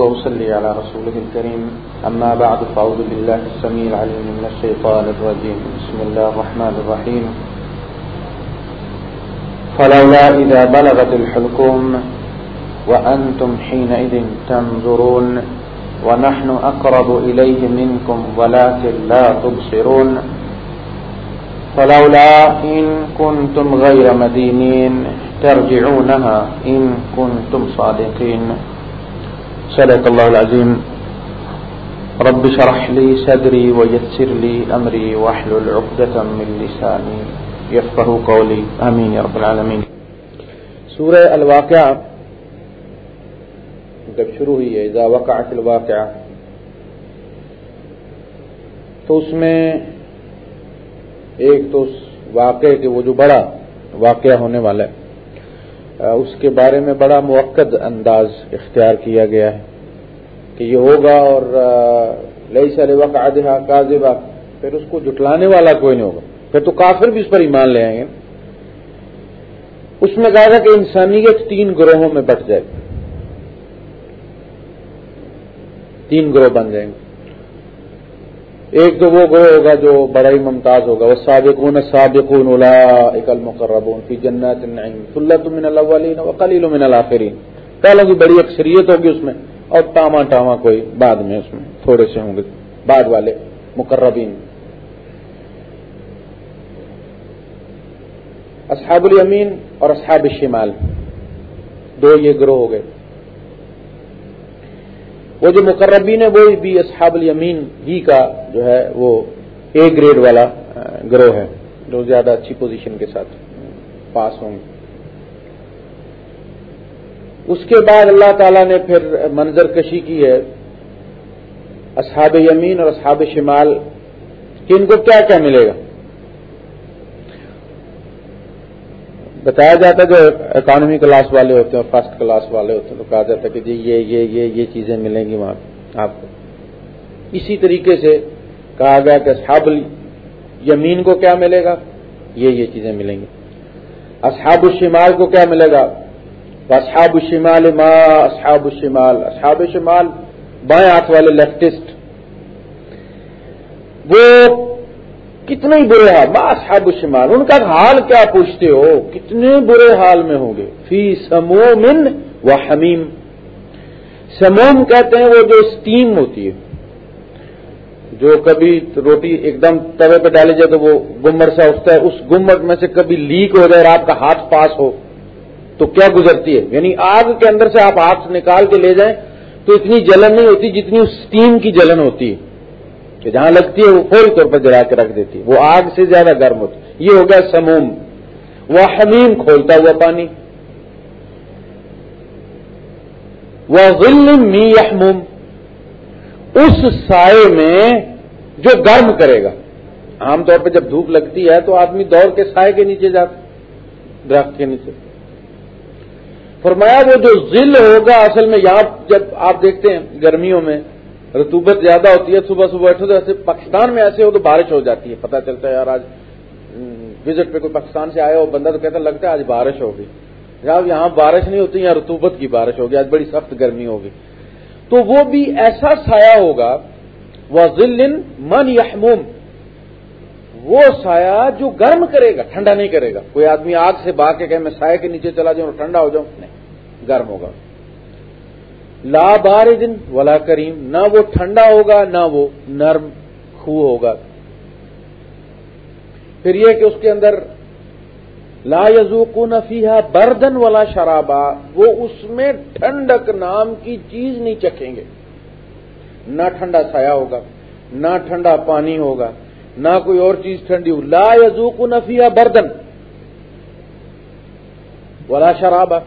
وأصلي على رسوله الكريم. أما بعد، فأعوذ بالله السميع العليم من الشيطان الرجيم. بسم الله الرحمن الرحيم. فلولا إذا بلغت الحلقوم وأنتم حينئذ تنظرون ونحن أقرب إليه منكم ولكن لا تبصرون. فلولا إن كنتم غير مدينين ترجعونها إن كنتم صادقين. صدق الله العظيم رب شرح لي صدري ويسر لي أمري واحلل عقدة من لساني يفقه قولي آمين يا رب العالمين سورة الواقعة جب شروع ہوئی ہے، اذا وقعت الواقعہ، تو اس میں ایک تو اس واقعے کے وہ جو بڑا واقعہ ہونے والا ہے۔ اس کے بارے میں بڑا موقع انداز اختیار کیا گیا ہے کہ یہ ہوگا اور لئی سر وقت آدھا کاذبہ، پھر اس کو جٹلانے والا کوئی نہیں ہوگا۔ پھر تو کافر بھی اس پر ایمان لے آئیں گے۔ اس میں کہا تھا کہ انسانیت تین گروہوں میں بٹ جائے گی۔ تین گروہ بن جائیں گے۔ ایک تو وہ گروہ ہوگا جو بڑا ہی ممتاز ہوگا وہ سابقون سابقون الا اکل مقربون فی جنت النعیم سلت من الاولین وقلیل من الاخرین پہلوں کی بڑی اکثریت ہوگی اس میں، اور ٹاما ٹاما کوئی بعد میں اس میں، تھوڑے سے ہوں گے، بعد والے مقربین۔ اصحاب الیمین اور اصحاب الشمال دو یہ گروہ ہو گئے۔ وہ جو مقربین ہے وہ بھی اصحاب الیمین ہی کا جو ہے وہ اے گریڈ والا گروہ ہے، جو زیادہ اچھی پوزیشن کے ساتھ پاس ہوں۔ گے اس کے بعد اللہ تعالی نے پھر منظر کشی کی ہے، اصحاب یمین اور اصحاب شمال، کہ ان کو کیا کیا ملے گا؟ بتایا جاتا ہے جو اکانومی کلاس والے ہوتے ہیں فرسٹ کلاس والے ہوتے ہیں، تو کہا جاتا ہے کہ جی یہ یہ یہ یہ چیزیں ملیں گی وہاں آپ کو۔ اسی طریقے سے کہا گیا کہ اصحاب یمین کو کیا ملے گا؟ یہ یہ چیزیں ملیں گی۔ اصحاب الشمال کو کیا ملے گا؟ اصحاب الشمال ما اصحاب الشمال؟ اصحاب شمال بائیں ہاتھ والے لیفٹسٹ وہ کتنے برے حال با اصحاب الشمال ان کا حال کیا پوچھتے ہو؟ کتنے برے حال میں ہوں گے؟ فی سمومن و حمیم۔ سموم کہتے ہیں وہ جو اسٹیم ہوتی ہے۔ جو کبھی روٹی ایک دم توے پہ ڈالی جائے تو وہ گمر سا اٹھتا ہے۔ اس گمر میں سے کبھی لیک ہو جائے اور آپ کا ہاتھ پاس ہو، تو کیا گزرتی ہے؟ یعنی آگ کے اندر سے آپ ہاتھ نکال کے لے جائیں تو اتنی جلن نہیں ہوتی جتنی اس اسٹیم کی جلن ہوتی ہے۔ کہ جہاں لگتی ہے وہ فوری طور پر جلا کے رکھ دیتی ہے۔ وہ آگ سے زیادہ گرم ہوتی ہے۔ یہ ہو گیا سموم۔ وہ حمیم کھولتا ہوا پانی۔ وہ غلم می یحموم۔ اس سائے میں جو گرم کرے گا۔ عام طور پہ جب دھوپ لگتی ہے تو آدمی دوڑ کے سائے کے نیچے جاتا درخت کے نیچے۔ فرمایا وہ جو ذل ہوگا، اصل میں یہاں جب آپ دیکھتے ہیں گرمیوں میں رتوبت زیادہ ہوتی ہے، صبح صبح اٹھو تو ایسے پاکستان میں ایسے ہو تو بارش ہو جاتی ہے۔ پتہ چلتا ہے یار، آج وزٹ پہ کوئی پاکستان سے آیا ہو، بندہ تو کہتا لگتا ہے آج بارش ہوگی۔ جب یہاں بارش نہیں ہوتی، یہاں رتوبت کی بارش ہوگی، آج بڑی سخت گرمی ہوگی۔ تو وہ بھی ایسا سایہ ہوگا وہ ذل من یحموم وہ سایہ جو گرم کرے گا، ٹھنڈا نہیں کرے گا۔ کوئی آدمی آگ سے باغ کے کہ میں سائے کے نیچے چلا جاؤں ٹھنڈا ہو جاؤں، نہیں، گرم ہوگا۔ لا بار دن ولا کریم، نہ وہ ٹھنڈا ہوگا، نہ وہ نرم خو ہوگا۔ پھر یہ کہ اس کے اندر لا یزوق نفیہ بردن والا شرابا، وہ اس میں ٹھنڈک نام کی چیز نہیں چکھیں گے۔ نہ ٹھنڈا سایہ ہوگا، نہ ٹھنڈا پانی ہوگا، نہ کوئی اور چیز ٹھنڈی ہو۔ لا یزوق نفیہ بردن ولا شرابا،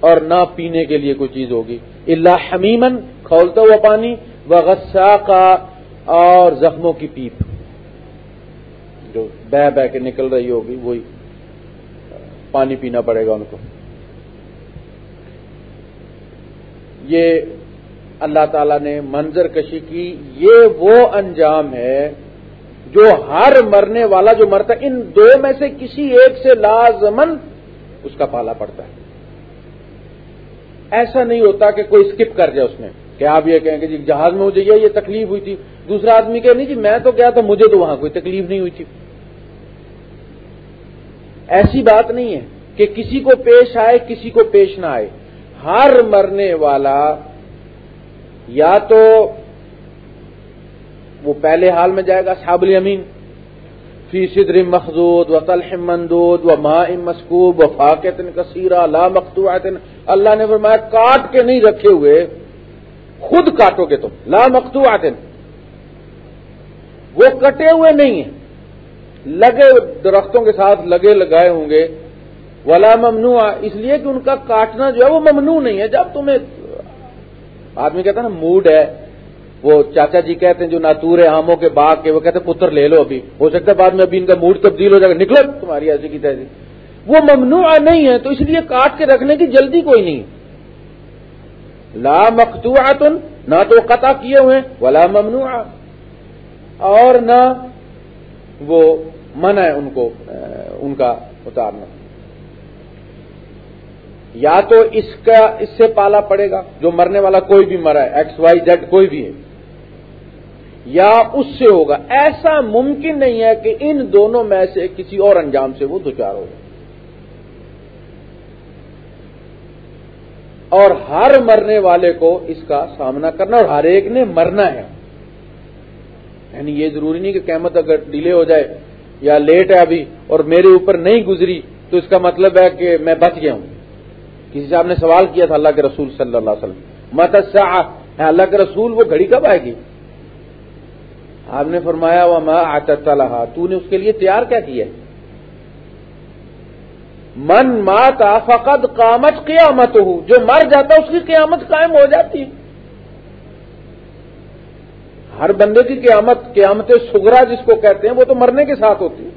اور نہ پینے کے لیے کوئی چیز ہوگی۔ اللہ حمیمن کھولتا ہوا پانی و غصہ کا اور زخموں کی پیپ۔ جو بہ بہ کے نکل رہی ہوگی، وہی پانی پینا پڑے گا ان کو۔ یہ اللہ تعالی نے منظر کشی کی۔ یہ وہ انجام ہے جو ہر مرنے والا جو مرتا ہے، ان دو میں سے کسی ایک سے لازمن اس کا پالا پڑتا ہے۔ ایسا نہیں ہوتا کہ کوئی اسکپ کر جائے اس میں کہ آپ یہ کہیں کہ جی جہاز میں مجھے یہ تکلیف ہوئی تھی۔ دوسرا آدمی کہ نہیں جی میں تو کیا تھا، مجھے تو وہاں کوئی تکلیف نہیں ہوئی تھی۔ ایسی بات نہیں ہے کہ کسی کو پیش آئے، کسی کو پیش نہ آئے۔ ہر مرنے والا یا تو وہ پہلے حال میں جائے گا صحاب الیمین۔ فی صدر مخدود و طلح مندود و ماء مسکوب و فاقت کثیرہ لا مقتوعت اللہ نے فرمایا کاٹ کے نہیں رکھے ہوئے، خود کاٹو گے تم، لا مقتوعت وہ کٹے ہوئے نہیں ہیں، لگے درختوں کے ساتھ لگے لگائے ہوں گے. ولا ممنوع اس لیے کہ ان کا کاٹنا جو ہے وہ ممنوع نہیں ہے. جب تمہیں، آدمی کہتا ہے نا، موڈ ہے وہ چاچا جی کہتے ہیں جو ناتور آموں کے باغ کے، وہ کہتے ہیں پتر لے لو ابھی۔ ہو سکتا ہے بعد میں ابھی ان کا موڈ تبدیل ہو جائے گا۔ نکلو۔ تمہاری ایسی کی تیزی وہ ممنوع نہیں ہے، تو اس لیے کاٹ کے رکھنے کی جلدی کوئی نہیں۔ لا مختو نہ تو قطع کیے ہوئے، ولا ممنوع اور نہ وہ من ہے ان کو ان کا اتارنا۔ یا تو اس کا، اس سے پالا پڑے گا۔ جو مرنے والا کوئی بھی مرا ہے، ایکس وائی زیڈ کوئی بھی ہے۔ یا اس سے ہوگا۔ ایسا ممکن نہیں ہے کہ ان دونوں میں سے کسی اور انجام سے وہ دوچار ہوگا اور ہر مرنے والے کو اس کا سامنا کرنا اور ہر ایک نے مرنا ہے۔ یعنی یہ ضروری نہیں کہ قیمت اگر ڈیلے ہو جائے یا لیٹ ہے ابھی اور میرے اوپر نہیں گزری، تو اس کا مطلب ہے کہ میں بچ گیا ہوں۔ کسی صاحب نے سوال کیا تھا اللہ کے رسول صلی اللہ علیہ وسلم مت اللہ کے رسول، وہ گھڑی کب آئے گی؟ آپ نے فرمایا وہ میں آتا رہا تو نے اس کے لیے تیار کیا کیا من ماتا فقد قامت قیامت ہو جو مر جاتا اس کی قیامت قائم ہو جاتی۔ ہے ہر بندے کی قیامت قیامت سگرا جس کو کہتے ہیں، وہ تو مرنے کے ساتھ ہوتی ہے۔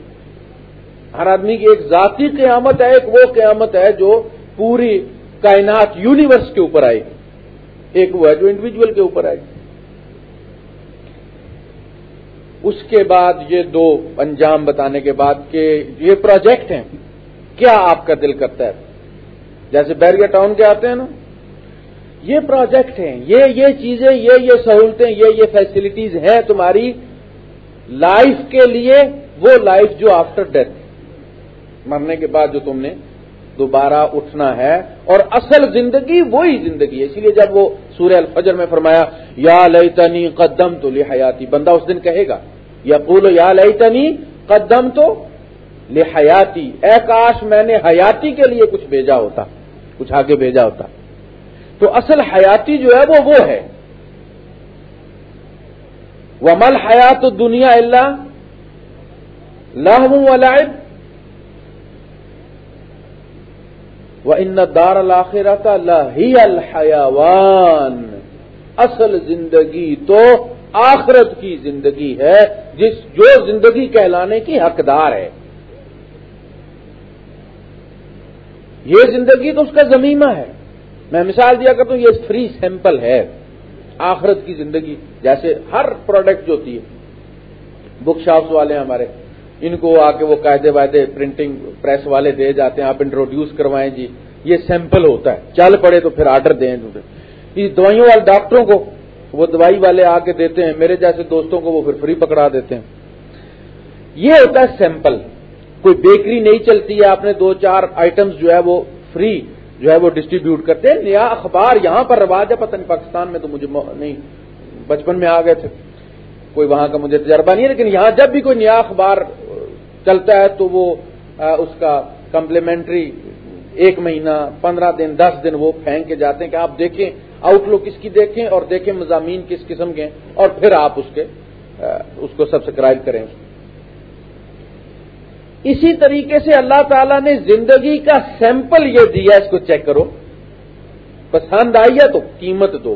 ہر آدمی کی ایک ذاتی قیامت ہے، ایک وہ قیامت ہے جو پوری کائنات یونیورس کے اوپر آئے گی۔ ایک وہ ہے جو انڈیویجل کے اوپر آئے گی۔ اس کے بعد یہ دو انجام بتانے کے بعد کہ یہ پروجیکٹ ہیں، کیا آپ کا دل کرتا ہے؟ جیسے بیریا ٹاؤن کے آتے ہیں نا، یہ پروجیکٹ ہیں، یہ یہ چیزیں، یہ یہ سہولتیں، یہ یہ فیسلٹیز ہیں تمہاری لائف کے لیے، وہ لائف جو آفٹر ڈیتھ مرنے کے بعد جو تم نے دوبارہ اٹھنا ہے اور اصل زندگی وہی زندگی ہے۔ اسی لیے جب وہ سورہ الفجر میں فرمایا، یا لئی تنی قدم تو لحیاتی، بندہ اس دن کہے گا یا پول یا لئی تنی قدم تو لحیاتی، اے کاش میں نے حیاتی کے لیے کچھ بھیجا ہوتا، کچھ آگے بھیجا ہوتا۔ تو اصل حیاتی جو ہے وہ وہ ہے۔ وہ مل حیات دنیا اللہ لہم ولائب وہ ان دار الآخرت ہی الحیوان اصل زندگی تو آخرت کی زندگی ہے، جس جو زندگی کہلانے کی حقدار ہے۔ یہ زندگی تو اس کا زمینہ ہے۔ میں مثال دیا کرتا ہوں، یہ فری سیمپل ہے۔ آخرت کی زندگی، جیسے ہر پروڈکٹ جو ہوتی ہے بک شاپس والے ہمارے ان کو آ کے وہ قاعدے وائدے پرنٹنگ پریس والے دے جاتے ہیں، آپ انٹروڈیوس کروائیں جی یہ سیمپل ہوتا ہے۔ چل پڑے تو پھر آرڈر دیں دوائیوں والے ڈاکٹروں کو وہ دوائی والے آ کے دیتے ہیں، میرے جیسے دوستوں کو وہ پھر فری پکڑا دیتے ہیں۔ یہ ہوتا ہے سیمپل کوئی بیکری نہیں چلتی ہے، آپ نے دو چار آئٹمس جو ہے وہ فری جو ہے وہ ڈسٹریبیوٹ کرتے ہیں۔ نیا اخبار یہاں پر رواج ہے، پتہ نہیں پاکستان میں تو مجھے نہیں، بچپن میں آ گئے تھے۔ کوئی وہاں کا مجھے تجربہ نہیں ہے، لیکن یہاں جب بھی کوئی نیا اخبار چلتا ہے تو وہ اس کا کمپلیمنٹری ایک مہینہ، پندرہ دن، دس دن وہ پھینک کے جاتے ہیں کہ آپ دیکھیں آؤٹ لک اس کی دیکھیں اور دیکھیں مضامین کس قسم کے اور پھر آپ اس کے اس کو سبسکرائب کریں اسی طریقے سے اللہ تعالیٰ نے زندگی کا سیمپل یہ دیا، اس کو چیک کرو۔ پسند آئی ہے تو قیمت دو۔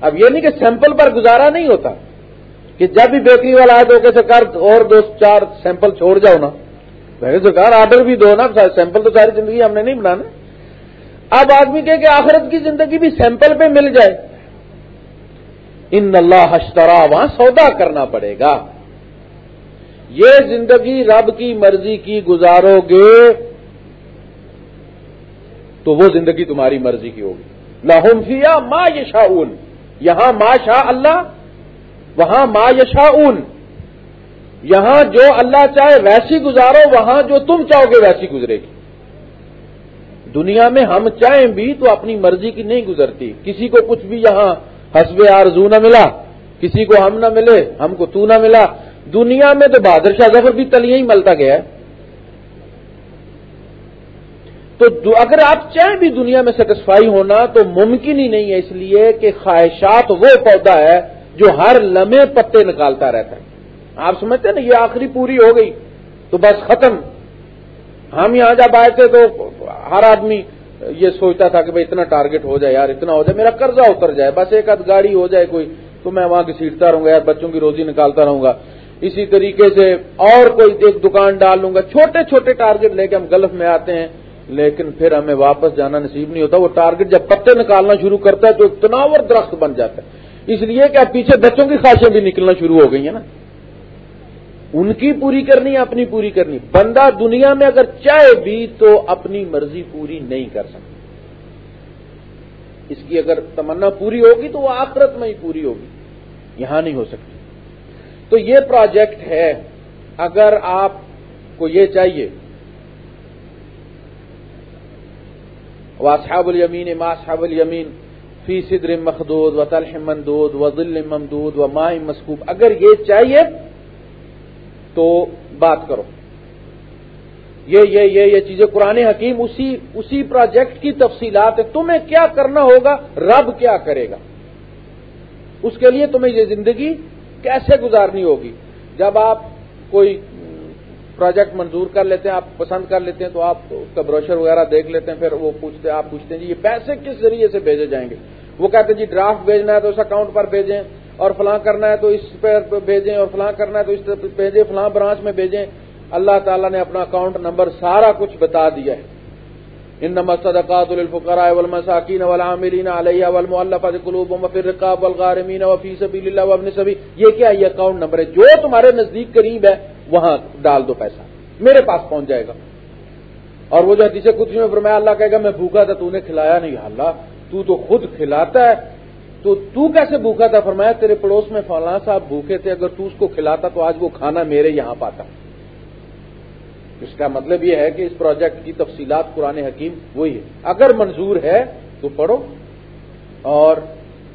اب یہ نہیں کہ سیمپل پر گزارا نہیں ہوتا۔ کہ جب بھی بیکری والا آئے تو کیسے کر اور دو چار سیمپل چھوڑ جاؤ نا۔ میں سرکار، آرڈر بھی دو نا، سیمپل تو ساری زندگی ہم نے نہیں بنانا اب آدمی کہ آخرت کی زندگی بھی سیمپل پہ مل جائے۔ ان اللہ ہشترا وہاں سودا کرنا پڑے گا۔ یہ زندگی رب کی مرضی کی گزارو گے تو وہ زندگی تمہاری مرضی کی ہوگی۔ لاہم فیا ما یشاؤن یہاں ما شاہ اللہ وہاں ما یشاؤن، یہاں جو اللہ چاہے ویسی گزارو، وہاں جو تم چاہو گے ویسی گزرے گی۔ دنیا میں ہم چاہیں بھی تو اپنی مرضی کی نہیں گزرتی۔ کسی کو کچھ بھی یہاں حسب آرزو نہ ملا، کسی کو ہم نہ ملے، ہم کو تو نہ ملا۔ دنیا میں تو بہادر شاہ ظفر بھی تلیاں ہی ملتا گیا۔ ہے تو اگر آپ چاہیں بھی دنیا میں سیٹسفائی ہونا تو ممکن ہی نہیں ہے اس لیے کہ خواہشات وہ پودا ہے جو ہر لمحے پتے نکالتا رہتا ہے۔ آپ سمجھتے ہیں نا، یہ آخری پوری ہو گئی، تو بس ختم۔ ہم یہاں جب آئے تھے تو ہر آدمی یہ سوچتا تھا کہ بھائی اتنا ٹارگٹ ہو جائے یار، اتنا ہو جائے، میرا قرضہ اتر جائے، بس ایک آدھ گاڑی ہو جائے کوئی، تو میں وہاں کی سیٹتا رہوں گا، یار بچوں کی روزی نکالتا رہوں گا۔ اسی طریقے سے اور کوئی ایک دکان ڈال لوں گا، چھوٹے چھوٹے ٹارگٹ لے کے ہم گلف میں آتے ہیں، لیکن پھر ہمیں واپس جانا نصیب نہیں ہوتا۔ وہ ٹارگٹ جب پتے نکالنا شروع کرتا ہے تو ایک تناور درخت بن جاتا ہے۔ اس لیے کہ پیچھے بچوں کی خواہشیں بھی نکلنا شروع ہو گئی ہیں نا۔ ان کی پوری کرنی اپنی پوری کرنی بندہ دنیا میں اگر چاہے بھی تو اپنی مرضی پوری نہیں کر سکتا۔ اس کی اگر تمنا پوری ہوگی تو وہ آخرت میں ہی پوری ہوگی۔ یہاں نہیں ہو سکتی۔ تو یہ پروجیکٹ ہے۔ اگر آپ کو یہ چاہیے۔ واصحاب الیمین ما اصحاب الیمین فی صدر مخدود و طلح مندود و ظل ممدود و ماء مسکوب۔ اگر یہ چاہیے تو بات کرو۔ یہ یہ یہ یہ چیزیں قرآن حکیم اسی اسی پروجیکٹ کی تفصیلات ہے تمہیں کیا کرنا ہوگا؟ رب کیا کرے گا؟ اس کے لیے تمہیں یہ زندگی کیسے گزارنی ہوگی؟ جب آپ کوئی پروجیکٹ منظور کر لیتے ہیں، آپ پسند کر لیتے ہیں، تو آپ اس کا بروشر وغیرہ دیکھ لیتے ہیں، پھر وہ پوچھتے ہیں آپ پوچھتے ہیں جی یہ پیسے کس ذریعے سے بھیجے جائیں گے؟ وہ کہتے ہیں جی ڈرافٹ بھیجنا ہے تو اس اکاؤنٹ پر بھیجیں اور فلاں کرنا ہے تو اس پہ بھیجیں اور فلاں کرنا ہے تو اس پہ بھیجیں، فلاں برانچ میں بھیجیں۔ اللہ تعالیٰ نے اپنا اکاؤنٹ نمبر سارا کچھ بتا دیا ہے۔ ان نمبر صدقات الفقراء والمساکین والعاملین علیہ والمؤلفۃ قلوبهم وفي الرقاب والغارمین وفي سبيل الله وابن السبيل یہ کیا، یہ اکاؤنٹ نمبر ہے؟ جو تمہارے نزدیک قریب ہے۔ وہاں ڈال دو پیسہ۔ میرے پاس پہنچ جائے گا۔ اور وہ جو حدیث کچھ میں فرمایا، اللہ کہے گا، میں بھوکا تھا، تو نے کھلایا نہیں۔ اللہ، تو تو خود کھلاتا ہے۔ تو تو کیسے بھوکا تھا؟ فرمایا، تیرے پڑوس میں فلاں صاحب بھوکے تھے، اگر تو اس کو کھلاتا تو آج وہ کھانا میرے یہاں پاتا۔ اس کا مطلب یہ ہے کہ اس پروجیکٹ کی تفصیلات قرآن حکیم وہی ہے۔ اگر منظور ہے تو پڑھو اور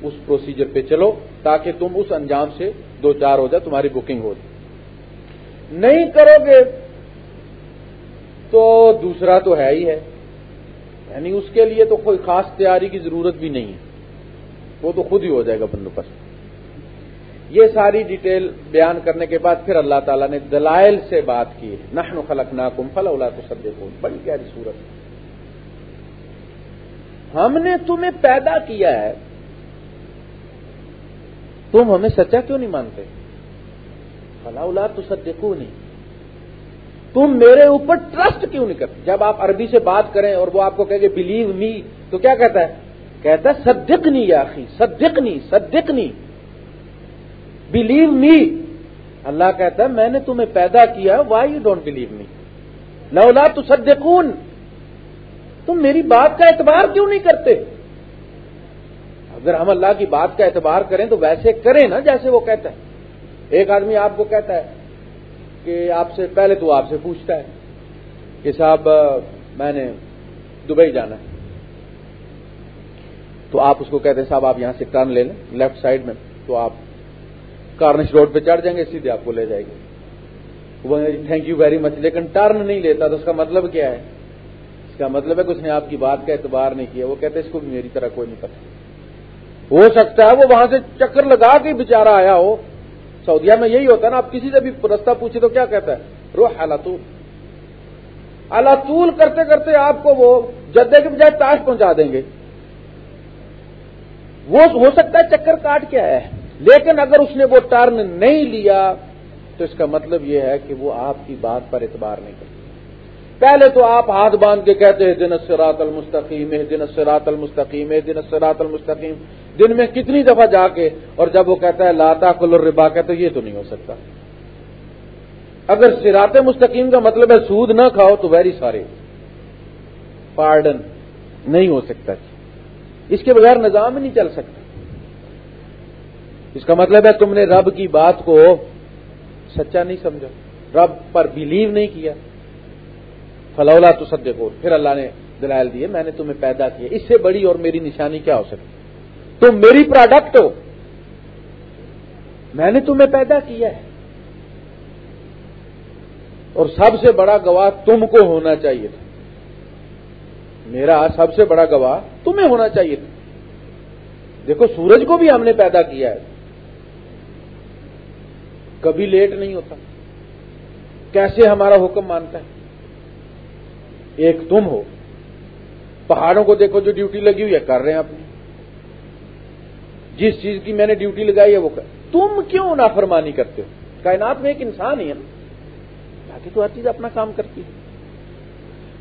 اس پروسیجر پہ چلو تاکہ تم اس انجام سے دو چار ہو جائے تمہاری بکنگ ہو جائے۔ نہیں کرو گے تو دوسرا تو ہے ہی ہے۔ یعنی اس کے لیے تو کوئی خاص تیاری کی ضرورت بھی نہیں ہے۔ وہ تو خود ہی ہو جائے گا بندوبست یہ ساری ڈیٹیل بیان کرنے کے بعد پھر اللہ تعالیٰ نے دلائل سے بات کی۔ ہے نحن خلق ناکم فلا اولا تو سب دیکھو بڑی پیاری صورت۔ ہم نے تمہیں پیدا کیا ہے۔ تم ہمیں سچا کیوں نہیں مانتے؟ فلا اولا تو تم میرے اوپر ٹرسٹ کیوں نہیں کرتے؟ جب آپ عربی سے بات کریں اور وہ آپ کو کہ بلیو می تو کیا کہتا ہے؟ کہتا ہے صدقنی یا آخی صدقنی صدقنی۔ بلیو می اللہ کہتا ہے میں نے تمہیں پیدا کیا why you don't believe me لولا تو صدقون تم میری بات کا اعتبار کیوں نہیں کرتے؟ اگر ہم اللہ کی بات کا اعتبار کریں تو ویسے کریں نا جیسے وہ کہتا ہے۔ ایک آدمی آپ کو کہتا ہے کہ آپ سے پہلے تو آپ سے پوچھتا ہے کہ صاحب، میں نے دبئی جانا ہے۔ تو آپ اس کو کہتے ہیں، صاحب، آپ یہاں سے ٹرن لے لیں، لیفٹ سائڈ میں۔ تو آپ کارنش روڈ پہ چڑھ جائیں گے، سیدھے آپ کو لے جائے گے وہ تھینک یو ویری مچ لیکن ٹرن نہیں لیتا تو اس کا مطلب کیا ہے؟ اس کا مطلب ہے کہ اس نے آپ کی بات کا اعتبار نہیں کیا۔ وہ کہتے اس کو میری طرح کوئی نہیں پتا۔ ہو سکتا ہے وہ وہاں سے چکر لگا کے بےچارا آیا ہو۔ سعودیہ میں یہی ہوتا ہے نا، آپ کسی سے بھی رستہ پوچھے تو کیا کہتا ہے؟ روح حالاتول الطول کرتے کرتے آپ کو وہ جدے کے بجائے تاش پہنچا دیں گے۔ وہ ہو سکتا ہے چکر کاٹ کیا ہے، لیکن اگر اس نے وہ ٹرن نہیں لیا، تو اس کا مطلب یہ ہے کہ وہ آپ کی بات پر اعتبار نہیں کرتے پہلے تو آپ ہاتھ باندھ کے کہتے ہیں دن سرات المستقیم دن سرات المستقیم دن سرات المستقیم۔ دن میں کتنی دفعہ جا کے اور جب وہ کہتا ہے لاتا کل ربا کہتے یہ تو نہیں ہو سکتا۔ اگر سرات مستقیم کا مطلب ہے سود نہ کھاؤ تو ویری سارے۔ پارڈن نہیں ہو سکتا جی۔ اس کے بغیر نظام ہی نہیں چل سکتا۔ اس کا مطلب ہے تم نے رب کی بات کو سچا نہیں سمجھا۔ رب پر بلیو نہیں کیا۔ فلولا تو سد پھر اللہ نے دلائل دیے، میں نے تمہیں پیدا کیا۔ اس سے بڑی اور میری نشانی کیا ہو سکتی؟ تم میری پروڈکٹ ہو۔ میں نے تمہیں پیدا کیا ہے۔ اور سب سے بڑا گواہ تم کو ہونا چاہیے تھا۔ میرا سب سے بڑا گواہ تمہیں ہونا چاہیے تھا۔ دیکھو، سورج کو بھی ہم نے پیدا کیا ہے۔ کبھی لیٹ نہیں ہوتا۔ کیسے ہمارا حکم مانتا ہے؟ ایک تم ہو۔ پہاڑوں کو دیکھو جو ڈیوٹی لگی ہوئی ہے۔ کر رہے ہیں اپنی جس چیز کی میں نے ڈیوٹی لگائی ہے وہ کر۔ تم کیوں نافرمانی کرتے ہو؟ کائنات میں ایک انسان ہی ہے۔ نا باقی تو ہر چیز اپنا کام کرتی ہے۔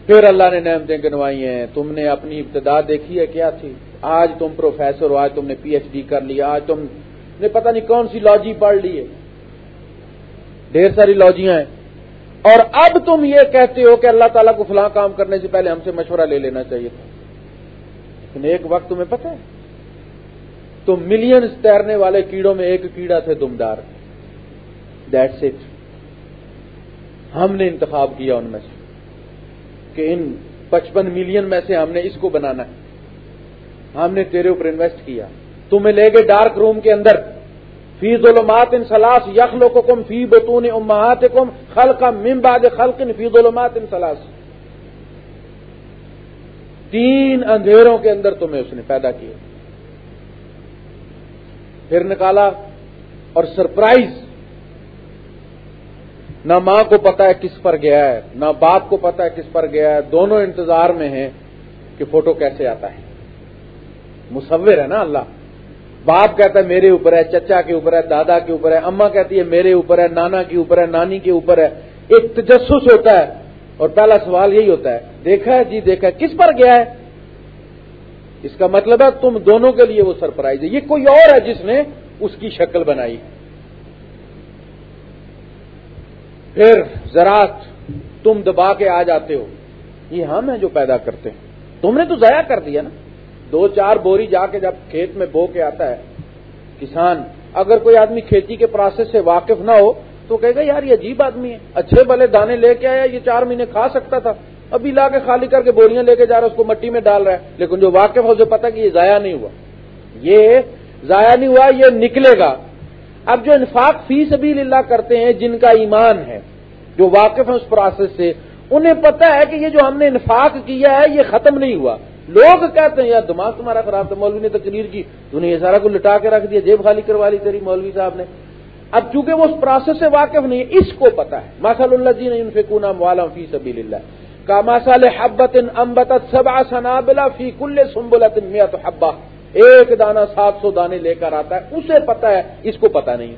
پھر اللہ نے نعمتیں گنوائی ہیں۔ تم نے اپنی ابتدا دیکھی ہے کیا تھی؟ آج تم پروفیسر ہو، آج تم نے پی ایچ ڈی کر لیا آج تم نے پتہ نہیں کون سی لاجی پڑھ لی ہے۔ ڈھیر ساری لاجیاں ہیں۔ اور اب تم یہ کہتے ہو کہ اللہ تعالیٰ کو فلاں کام کرنے سے پہلے ہم سے مشورہ لے لینا چاہیے تھا۔ لیکن ایک وقت تمہیں پتہ ہے۔ تم ملینز تیرنے والے کیڑوں میں ایک کیڑا تھے دمدار. دیٹس اٹ ہم نے انتخاب کیا ان میں سے کہ ان پچپن ملین میں سے ہم نے اس کو بنانا ہے. ہم نے تیرے اوپر انویسٹ کیا. تمہیں لے گئے ڈارک روم کے اندر. فی ظلمات ان سلاس یخلو کو کم فی بتون امہات کم خل کا ممباد خلق فی ظلمات ان سلاس تین اندھیروں کے اندر تمہیں اس نے پیدا کیا. پھر نکالا اور سرپرائز نہ ماں کو پتا ہے کس پر گیا ہے، نہ باپ کو پتا ہے کس پر گیا ہے، دونوں انتظار میں ہیں کہ فوٹو کیسے آتا ہے۔ مصور ہے نا اللہ۔ باپ کہتا ہے میرے اوپر ہے، چچا کے اوپر ہے، دادا کے اوپر ہے اما کہتی ہے میرے اوپر ہے، نانا کے اوپر ہے، نانی کے اوپر ہے۔ ایک تجسس ہوتا ہے اور پہلا سوال یہی ہوتا ہے، دیکھا ہے؟ جی دیکھا ہے۔ کس پر گیا ہے؟ اس کا مطلب ہے تم دونوں کے لیے وہ سرپرائز ہے۔ یہ کوئی اور ہے جس نے اس کی شکل بنائی۔ پھر زراعت تم دبا کے آ جاتے ہو۔ یہ ہم ہیں جو پیدا کرتے ہیں۔ تم نے تو ضائع کر دیا نا۔ دو چار بوری جا کے جب کھیت میں بو کے آتا ہے، کسان اگر کوئی آدمی کھیتی کے پروسیس سے واقف نہ ہو تو کہے گا، یار یہ عجیب آدمی ہے۔ اچھے بھلے دانے لے کے آیا، یہ چار مہینے کھا سکتا تھا۔ ابھی لا کے خالی کر کے بوریاں لے کے جا رہا ہے، اس کو مٹی میں ڈال رہا ہے۔ لیکن جو واقف ہے اسے پتا کہ یہ ضائع نہیں ہوا۔ یہ ضائع نہیں ہوا، یہ نکلے گا۔ اب جو انفاق فی سبیل اللہ کرتے ہیں، جن کا ایمان ہے، جو واقف ہے اس پروسیس سے، انہیں پتا ہے کہ یہ جو ہم نے انفاق کیا ہے، یہ ختم نہیں ہوا۔ لوگ کہتے ہیں، یار، دماغ تمہارا خراب تھا، مولوی نے تقریر کی۔ تو نے یہ سارا کو لٹا کے رکھ دیا، جیب خالی کروا لی تیری مولوی صاحب نے۔ اب چونکہ وہ اس پروسیس سے واقف نہیں ہے اس کو پتا ہے۔ ماسال اللہ جی نے ان فکون والا فی سبیل اللہ کا ماسال حبت امبت سبا سنابلا فی کل سمبلت میت حبا ایک دانا سات سو دانے لے کر آتا ہے۔ اسے پتا ہے، اس کو پتا نہیں۔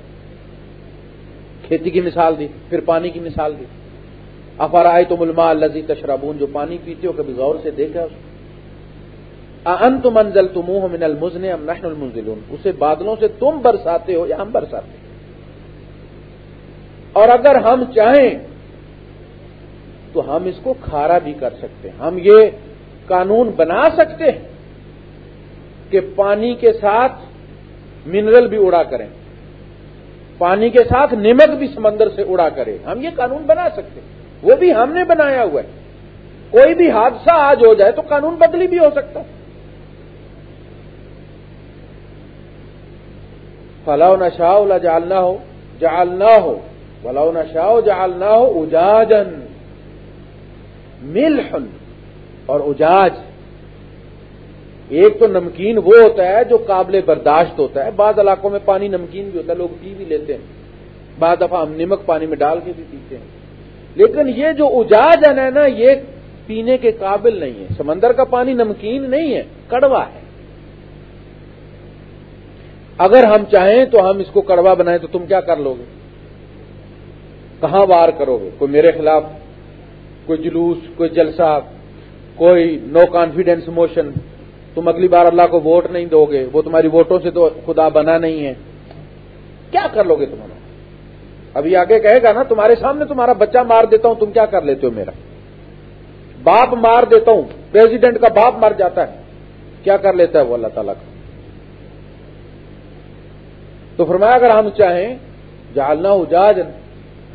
کھیتی کی مثال دی، پھر پانی کی مثال دی۔ افرائے تو ملما لذی تشربون، جو پانی پیتے ہو، کبھی غور سے دیکھا اس کو۔ ان تم انزل تم من المزن ام نحن المنزلون۔ اسے بادلوں سے تم برساتے ہو یا ہم برساتے اور اگر ہم چاہیں تو ہم اس کو کھارا بھی کر سکتے ہیں۔ ہم یہ قانون بنا سکتے ہیں کہ پانی کے ساتھ منرل بھی اڑا کریں۔ پانی کے ساتھ نمک بھی سمندر سے اڑا کرے ہم یہ قانون بنا سکتے ہیں۔ وہ بھی ہم نے بنایا ہوا ہے۔ کوئی بھی حادثہ آج ہو جائے تو قانون بدلی بھی ہو سکتا ہے۔ فلاؤ نشا جالنا ہو جالنا ہو فلاؤ نشا جالنا ہو اجاجن ملحن اور اجاج۔ ایک تو نمکین وہ ہوتا ہے جو قابل برداشت ہوتا ہے۔ بعض علاقوں میں پانی نمکین بھی ہوتا ہے، لوگ پی بھی لیتے ہیں۔ بعض دفعہ ہم نمک پانی میں ڈال کے بھی پیتے ہیں۔ لیکن یہ جو اجاج ہے نا یہ پینے کے قابل نہیں ہے۔ سمندر کا پانی نمکین نہیں ہے، کڑوا ہے۔ اگر ہم چاہیں تو ہم اس کو کڑوا بنائیں تو تم کیا کر لو گے کہاں وار کرو گے؟ کوئی میرے خلاف کوئی جلوس، کوئی جلسہ، کوئی نو کانفیڈینس موشن تم اگلی بار اللہ کو ووٹ نہیں دو گے، وہ تمہاری ووٹوں سے تو خدا بنا نہیں ہے۔ کیا کر لو گے تمہارا ابھی آگے کہے گا نا، تمہارے سامنے تمہارا بچہ مار دیتا ہوں، تم کیا کر لیتے ہو میرا؟ باپ مار دیتا ہوں پریزیڈنٹ کا باپ مر جاتا ہے۔ کیا کر لیتا ہے وہ اللہ تعالیٰ کا؟ تو فرمایا، اگر ہم چاہیں جالنا اجاج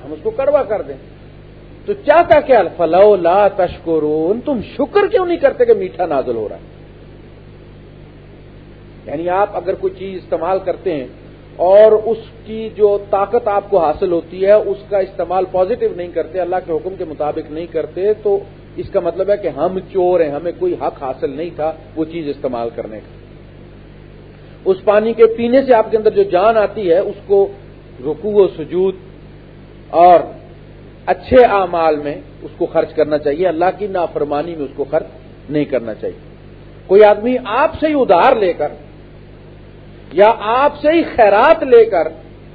ہم اس کو کڑوا کر دیں۔ تو چاہتا کیا فلو لا تشکرون، تم شکر کیوں نہیں کرتے کہ میٹھا نازل ہو رہا ہے؟ یعنی آپ اگر کوئی چیز استعمال کرتے ہیں اور اس کی جو طاقت آپ کو حاصل ہوتی ہے، اس کا استعمال پازیٹو نہیں کرتے، اللہ کے حکم کے مطابق نہیں کرتے، تو اس کا مطلب ہے کہ ہم چور ہیں، ہمیں کوئی حق حاصل نہیں تھا وہ چیز استعمال کرنے کا۔ اس پانی کے پینے سے آپ کے اندر جو جان آتی ہے، اس کو رکو و سجود اور اچھے اعمال میں اس کو خرچ کرنا چاہیے، اللہ کی نافرمانی میں اس کو خرچ نہیں کرنا چاہیے۔ کوئی آدمی آپ سے ہی ادھار لے کر یا آپ سے ہی خیرات لے کر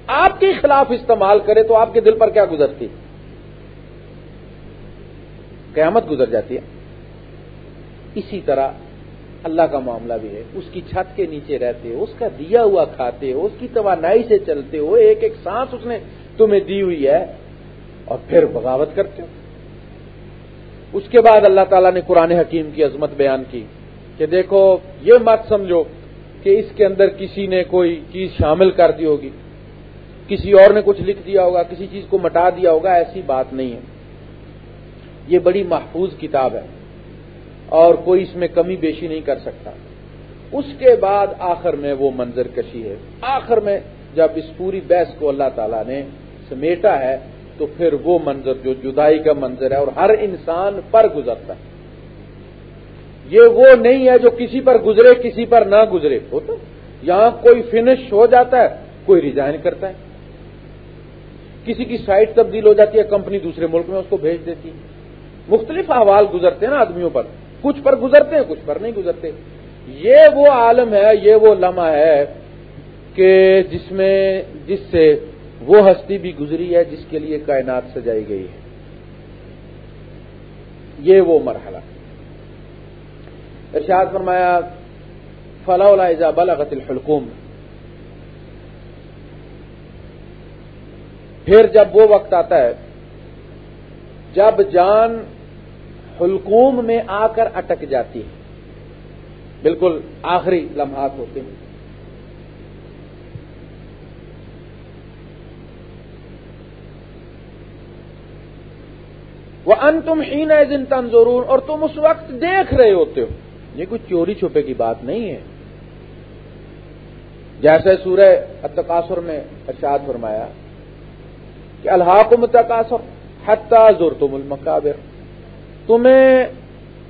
آپ کے خلاف استعمال کرے تو آپ کے دل پر کیا گزرتی؟ قیامت گزر جاتی ہے۔ اسی طرح اللہ کا معاملہ بھی ہے۔ اس کی چھت کے نیچے رہتے ہو، اس کا دیا ہوا کھاتے ہو، اس کی توانائی سے چلتے ہو، ایک ایک سانس اس نے تمہیں دی ہوئی ہے۔ اور پھر بغاوت کرتے ہو۔ اس کے بعد اللہ تعالیٰ نے قرآن حکیم کی عظمت بیان کی کہ دیکھو، یہ مت سمجھو کہ اس کے اندر کسی نے کوئی چیز شامل کر دی ہوگی۔ کسی اور نے کچھ لکھ دیا ہوگا، کسی چیز کو مٹا دیا ہوگا، ایسی بات نہیں ہے۔ یہ بڑی محفوظ کتاب ہے اور کوئی اس میں کمی بیشی نہیں کر سکتا۔ اس کے بعد آخر میں وہ منظر کشی ہے۔ آخر میں جب اس پوری بحث کو اللہ تعالی نے سمیٹا ہے تو پھر وہ منظر جو جدائی کا منظر ہے اور ہر انسان پر گزرتا ہے۔ یہ وہ نہیں ہے جو کسی پر گزرے، کسی پر نہ گزرے۔ ہوتا یہاں کوئی فنش ہو جاتا ہے، کوئی ریزائن کرتا ہے۔ کسی کی سائٹ تبدیل ہو جاتی ہے کمپنی دوسرے ملک میں اس کو بھیج دیتی ہے۔ مختلف احوال گزرتے ہیں نا آدمیوں پر۔ کچھ پر گزرتے ہیں، کچھ پر نہیں گزرتے۔ یہ وہ عالم ہے، یہ وہ لمحہ ہے کہ جس میں، جس سے وہ ہستی بھی گزری ہے جس کے لیے کائنات سجائی گئی ہے۔ یہ وہ مرحلہ۔ ارشاد فرمایا فلاح بلغت الحلقوم۔ پھر جب وہ وقت آتا ہے، جب جان حلقوم میں آ کر اٹک جاتی ہے۔ بالکل آخری لمحات ہوتے ہیں۔ وہ ان تم ہی دن تنظور اور تم اس وقت دیکھ رہے ہوتے ہو۔ یہ کوئی چوری چھپے کی بات نہیں ہے۔ جیسے سورہ اتقاصر میں ارشاد فرمایا کہ اللہ کو متقاصر حتہ زور تم المقابر تمہیں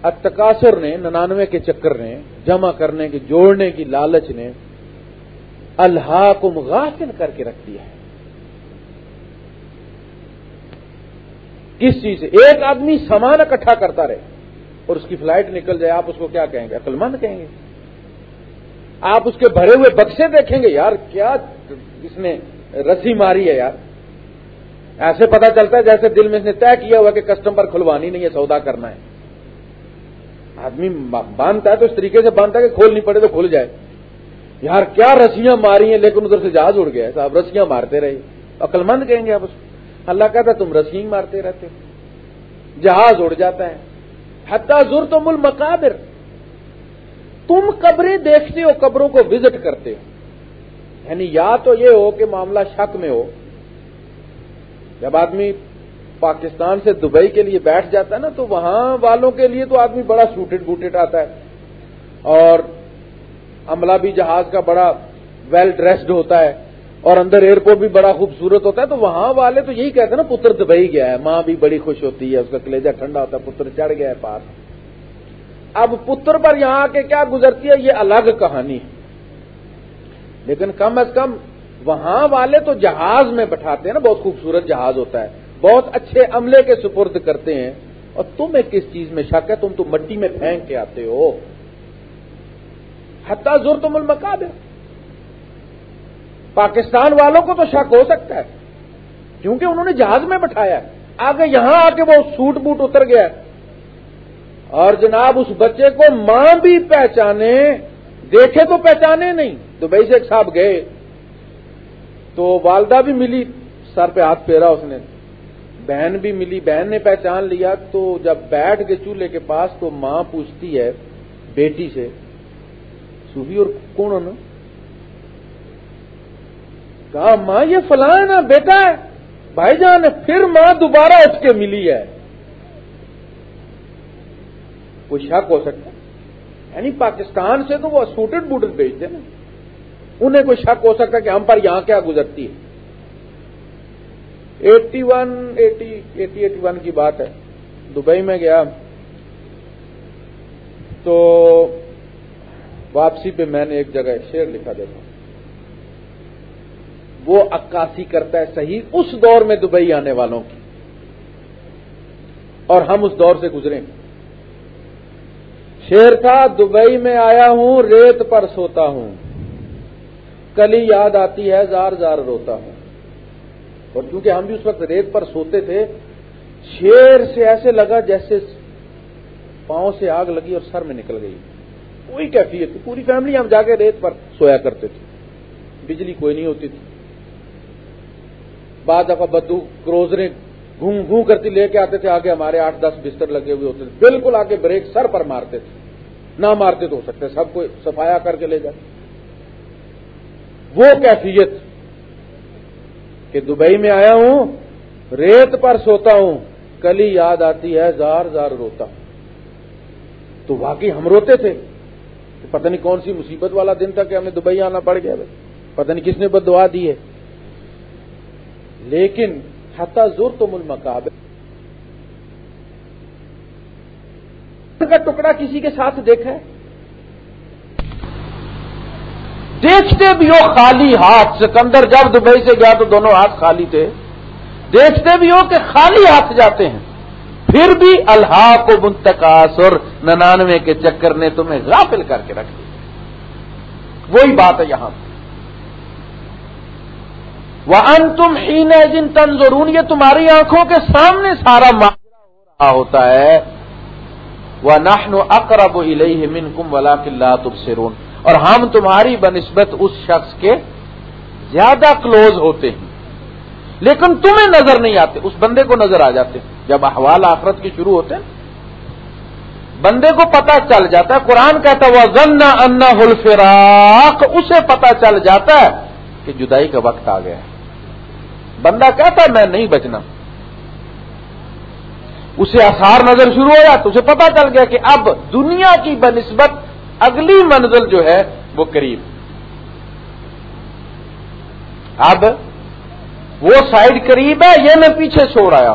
اتقاصر نے، ننانوے کے چکر نے، جمع کرنے کے جوڑنے کی لالچ نے اللہ کو مغافل کر کے رکھ دیا ہے۔ کس چیز سے ایک آدمی سامان اکٹھا کرتا رہے اور اس کی فلائٹ نکل جائے، آپ اس کو کیا کہیں گے؟ عقل مند کہیں گے؟ آپ اس کے بھرے ہوئے بکسے دیکھیں گے، یار، کیا اس نے رسی ماری ہے یار؟ ایسے پتا چلتا ہے جیسے دل میں اس نے طے کیا ہوا کہ کسٹمر کھلوانی نہیں ہے، سودا کرنا ہے۔ آدمی باندھتا ہے تو اس طریقے سے باندھتا ہے کہ کھول نہیں پڑے تو کھل جائے۔ یار، کیا رسیاں ماری ہیں، لیکن ادھر سے جہاز اڑ گیا ہے۔ صاحب، رسیاں مارتے رہے۔ عقل مند کہیں گے آپ اس کو؟ اللہ کہتا تم رسیاں مارتے رہتے جہاز اڑ جاتا ہے۔ حتہ زر تو مل مقابر تم قبریں دیکھتے ہو، قبروں کو وزٹ کرتے ہو۔ یعنی یا تو یہ ہو کہ معاملہ شک میں ہو۔ جب آدمی پاکستان سے دبئی کے لیے بیٹھ جاتا ہے نا، تو وہاں والوں کے لیے تو آدمی بڑا سوٹڈ بوٹڈ آتا ہے۔ اور عملہ بھی جہاز کا بڑا ویل ڈریسڈ ہوتا ہے۔ اور اندر ایئرپورٹ بھی بڑا خوبصورت ہوتا ہے، تو وہاں والے تو یہی کہتے ہیں نا، پتر دبئی گیا ہے، ماں بھی بڑی خوش ہوتی ہے، اس کا کلیجہ ٹھنڈا ہوتا ہے، پتر چڑھ گیا ہے پاس۔ اب پتر پر یہاں آ کے کیا گزرتی ہے، یہ الگ کہانی ہے۔ لیکن کم از کم وہاں والے تو جہاز میں بٹھاتے ہیں نا، بہت خوبصورت جہاز ہوتا ہے۔ بہت اچھے عملے کے سپرد کرتے ہیں۔ اور تمہیں کس چیز میں شک ہے؟ تم تو مٹی میں پھینک کے آتے ہو۔ حتہ زور تم المقاب پاکستان والوں کو تو شک ہو سکتا ہے، کیونکہ انہوں نے جہاز میں بٹھایا آگے یہاں آ کے وہ سوٹ بوٹ اتر گیا اور جناب، اس بچے کو ماں بھی پہچانے، دیکھے تو پہچانے نہیں۔ دبئی سے ایک صاحب گئے۔ تو والدہ بھی ملی، سر پہ ہاتھ پھیرا اس نے۔ بہن بھی ملی، بہن نے پہچان لیا۔ تو جب بیٹھ کے چولہے کے پاس تو ماں پوچھتی ہے بیٹی سے صوفی اور کون ہونا کہا، ماں، یہ فلاں ہے نا بیٹا ہے. بھائی جان، پھر ماں دوبارہ اس کے ملی ہے۔ کوئی شک ہو سکتا یعنی پاکستان سے تو وہ سوٹڈ بوٹڈ بھیجتے نا۔ انہیں کوئی شک ہو سکتا کہ ہم پر یہاں کیا گزرتی ہے؟ Eighty one eighty eighty eighty one کی بات ہے۔ دبئی میں گیا۔ تو واپسی پہ میں نے ایک جگہ شیر لکھا دیتا وہ عکاسی کرتا ہے صحیح، اس دور میں دبئی آنے والوں کی۔ اور ہم اس دور سے گزرے۔ شیر تھا، دبئی میں آیا ہوں، ریت پر سوتا ہوں۔ کلی یاد آتی ہے، زار زار روتا ہوں۔ اور کیونکہ ہم بھی اس وقت ریت پر سوتے تھے، شیر سے ایسے لگا جیسے پاؤں سے آگ لگی اور سر میں نکل گئی۔ کوئی کیفیت تھی پوری فیملی ہم جا کے ریت پر سویا کرتے تھے۔ بجلی کوئی نہیں ہوتی تھی۔ بعد دفعہ بدو کروزریں گھوم گھوم کرتی لے کے آتے تھے، آگے ہمارے آٹھ دس بستر لگے ہوئے ہوتے تھے۔ بالکل آگے بریک سر پر مارتے تھے۔ نہ مارتے تو ہو سکتے، سب کو سفایا کر کے لے جاتے وہ کیفیت کہ دبئی میں آیا ہوں، ریت پر سوتا ہوں، کلی یاد آتی ہے، زار زار روتا ہوں۔ تو واقعی ہم روتے تھے۔ پتہ نہیں کون سی مصیبت والا دن تھا کہ ہمیں دبئی آنا پڑ گیا۔ بھائی پتہ نہیں کس نے بد دعا دی ہے۔ لیکن حتا زور تو مل کا ٹکڑا کسی کے ساتھ دیکھا ہے دیکھتے بھی ہو خالی ہاتھ، سکندر جب دبئی سے گیا تو دونوں ہاتھ خالی تھے۔ دیکھتے بھی ہو کہ خالی ہاتھ جاتے ہیں۔ پھر بھی اللہ کو منتقاس اور ننانوے کے چکر نے تمہیں غافل کر کے رکھ دیا۔ وہی بات ہے یہاں۔ وہ ان تم ہی جن تنظرون، یہ تمہاری آنکھوں کے سامنے سارا معاہرہ ہو رہا ہوتا ہے۔ وہ نحن اقرب الیہ منکم ولا کلّہ تبصرون۔ اور ہم تمہاری بنسبت اس شخص کے زیادہ کلوز ہوتے ہیں۔ لیکن تمہیں نظر نہیں آتے، اس بندے کو نظر آ جاتے جب احوال آخرت کے شروع ہوتے ہیں، بندے کو پتا چل جاتا ہے، قرآن کہتا وہ زن انا الفراق۔ اسے پتا چل جاتا ہے کہ جدائی کا وقت آ گیا ہے۔ بندہ کہتا میں نہیں بچنا۔ اسے آثار نظر شروع ہوا تو اسے پتا چل گیا کہ اب دنیا کی بنسبت اگلی منزل جو ہے وہ قریب۔ اب وہ سائڈ قریب ہے، یہ میں پیچھے چھوڑ آیا۔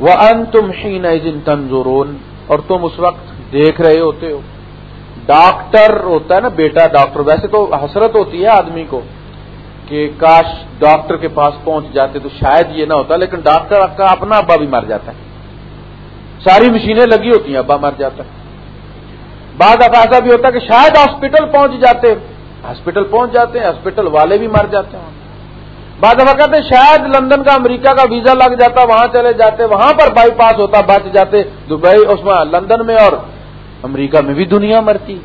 وہ ان تم ہی نئے تنظرون، اور تم اس وقت دیکھ رہے ہوتے ہو۔ ڈاکٹر ہوتا ہے نا بیٹا، ڈاکٹر، ویسے تو حسرت ہوتی ہے آدمی کو۔ کہ کاش ڈاکٹر کے پاس پہنچ جاتے تو شاید یہ نہ ہوتا، لیکن ڈاکٹر کا اپنا ابا بھی مر جاتا ہے۔ ساری مشینیں لگی ہوتی ہیں، ابا مر جاتا ہے۔ بعد اب ایسا بھی ہوتا ہے کہ شاید ہاسپٹل پہنچ جاتے، ہاسپٹل پہنچ جاتے ہیں ہاسپٹل والے بھی مر جاتے ہیں۔ بعد دفعہ کہتے ہیں شاید لندن کا، امریکہ کا ویزا لگ جاتا، وہاں چلے جاتے، وہاں پر بائی پاس ہوتا، بچ جاتے۔ دبئی اس میں لندن میں اور امریکہ میں بھی دنیا مرتی۔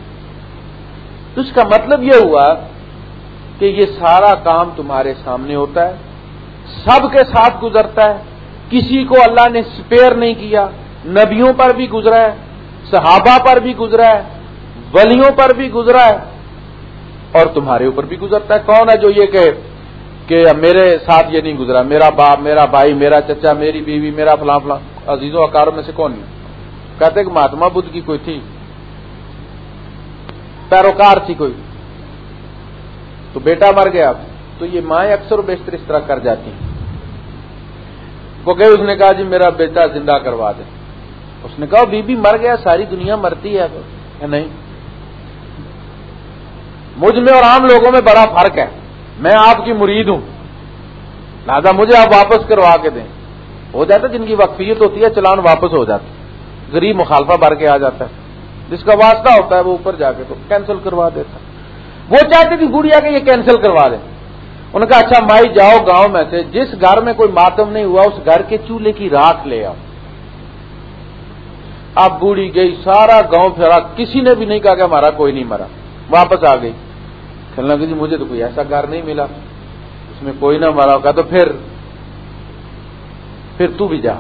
تو اس کا مطلب یہ ہوا کہ یہ سارا کام تمہارے سامنے ہوتا ہے، سب کے ساتھ گزرتا ہے، کسی کو اللہ نے سپیئر نہیں کیا، نبیوں پر بھی گزرا ہے، صحابہ پر بھی گزرا ہے، ولیوں پر بھی گزرا ہے، اور تمہارے اوپر بھی گزرتا ہے۔ کون ہے جو یہ کہ کہ میرے ساتھ یہ نہیں گزرا، میرا باپ، میرا بھائی، میرا چچا، میری بیوی، میرا فلاں فلاں، عزیزوں اکاروں میں سے کون نہیں کہتے کہ مہاتما بدھ کی کوئی تھی، پیروکار تھی کوئی۔ تو بیٹا مر گیا تو یہ مائیں اکثر و بیشتر اس طرح کر جاتی ہیں۔ وہ گئے، اس نے کہا جی میرا بیٹا زندہ کروا دے۔ اس نے کہا بی بی مر گیا، ساری دنیا مرتی ہے۔ نہیں؟ مجھ میں اور عام لوگوں میں بڑا فرق ہے۔ میں آپ کی مرید ہوں۔ لہٰذا مجھے آپ واپس کروا کے دیں۔ ہو جاتا جن کی وقفیت ہوتی ہے، چلان واپس ہو جاتا غریب مخالفہ بھر کے آ جاتا ہے۔ جس کا واسطہ ہوتا ہے، وہ اوپر جا کے تو کینسل کروا دیتا ہے۔ وہ چاہتی تھی گڑیا کہ یہ کینسل کروا دیں۔ انہوں نے کہا اچھا مائی، جاؤ گاؤں میں سے، جس گھر میں کوئی ماتم نہیں ہوا، اس گھر کے چولہے کی راکھ لے آؤ۔ اب بوڑھی گئی، سارا گاؤں پھیرا، کسی نے بھی نہیں کہا کہ ہمارا کوئی نہیں مرا۔ واپس آ گئی۔ کھیلنا کہ جی مجھے تو کوئی ایسا گھر نہیں ملا۔ اس میں کوئی نہ مرا۔ ہوگا تو پھر پھر تو بھی جا۔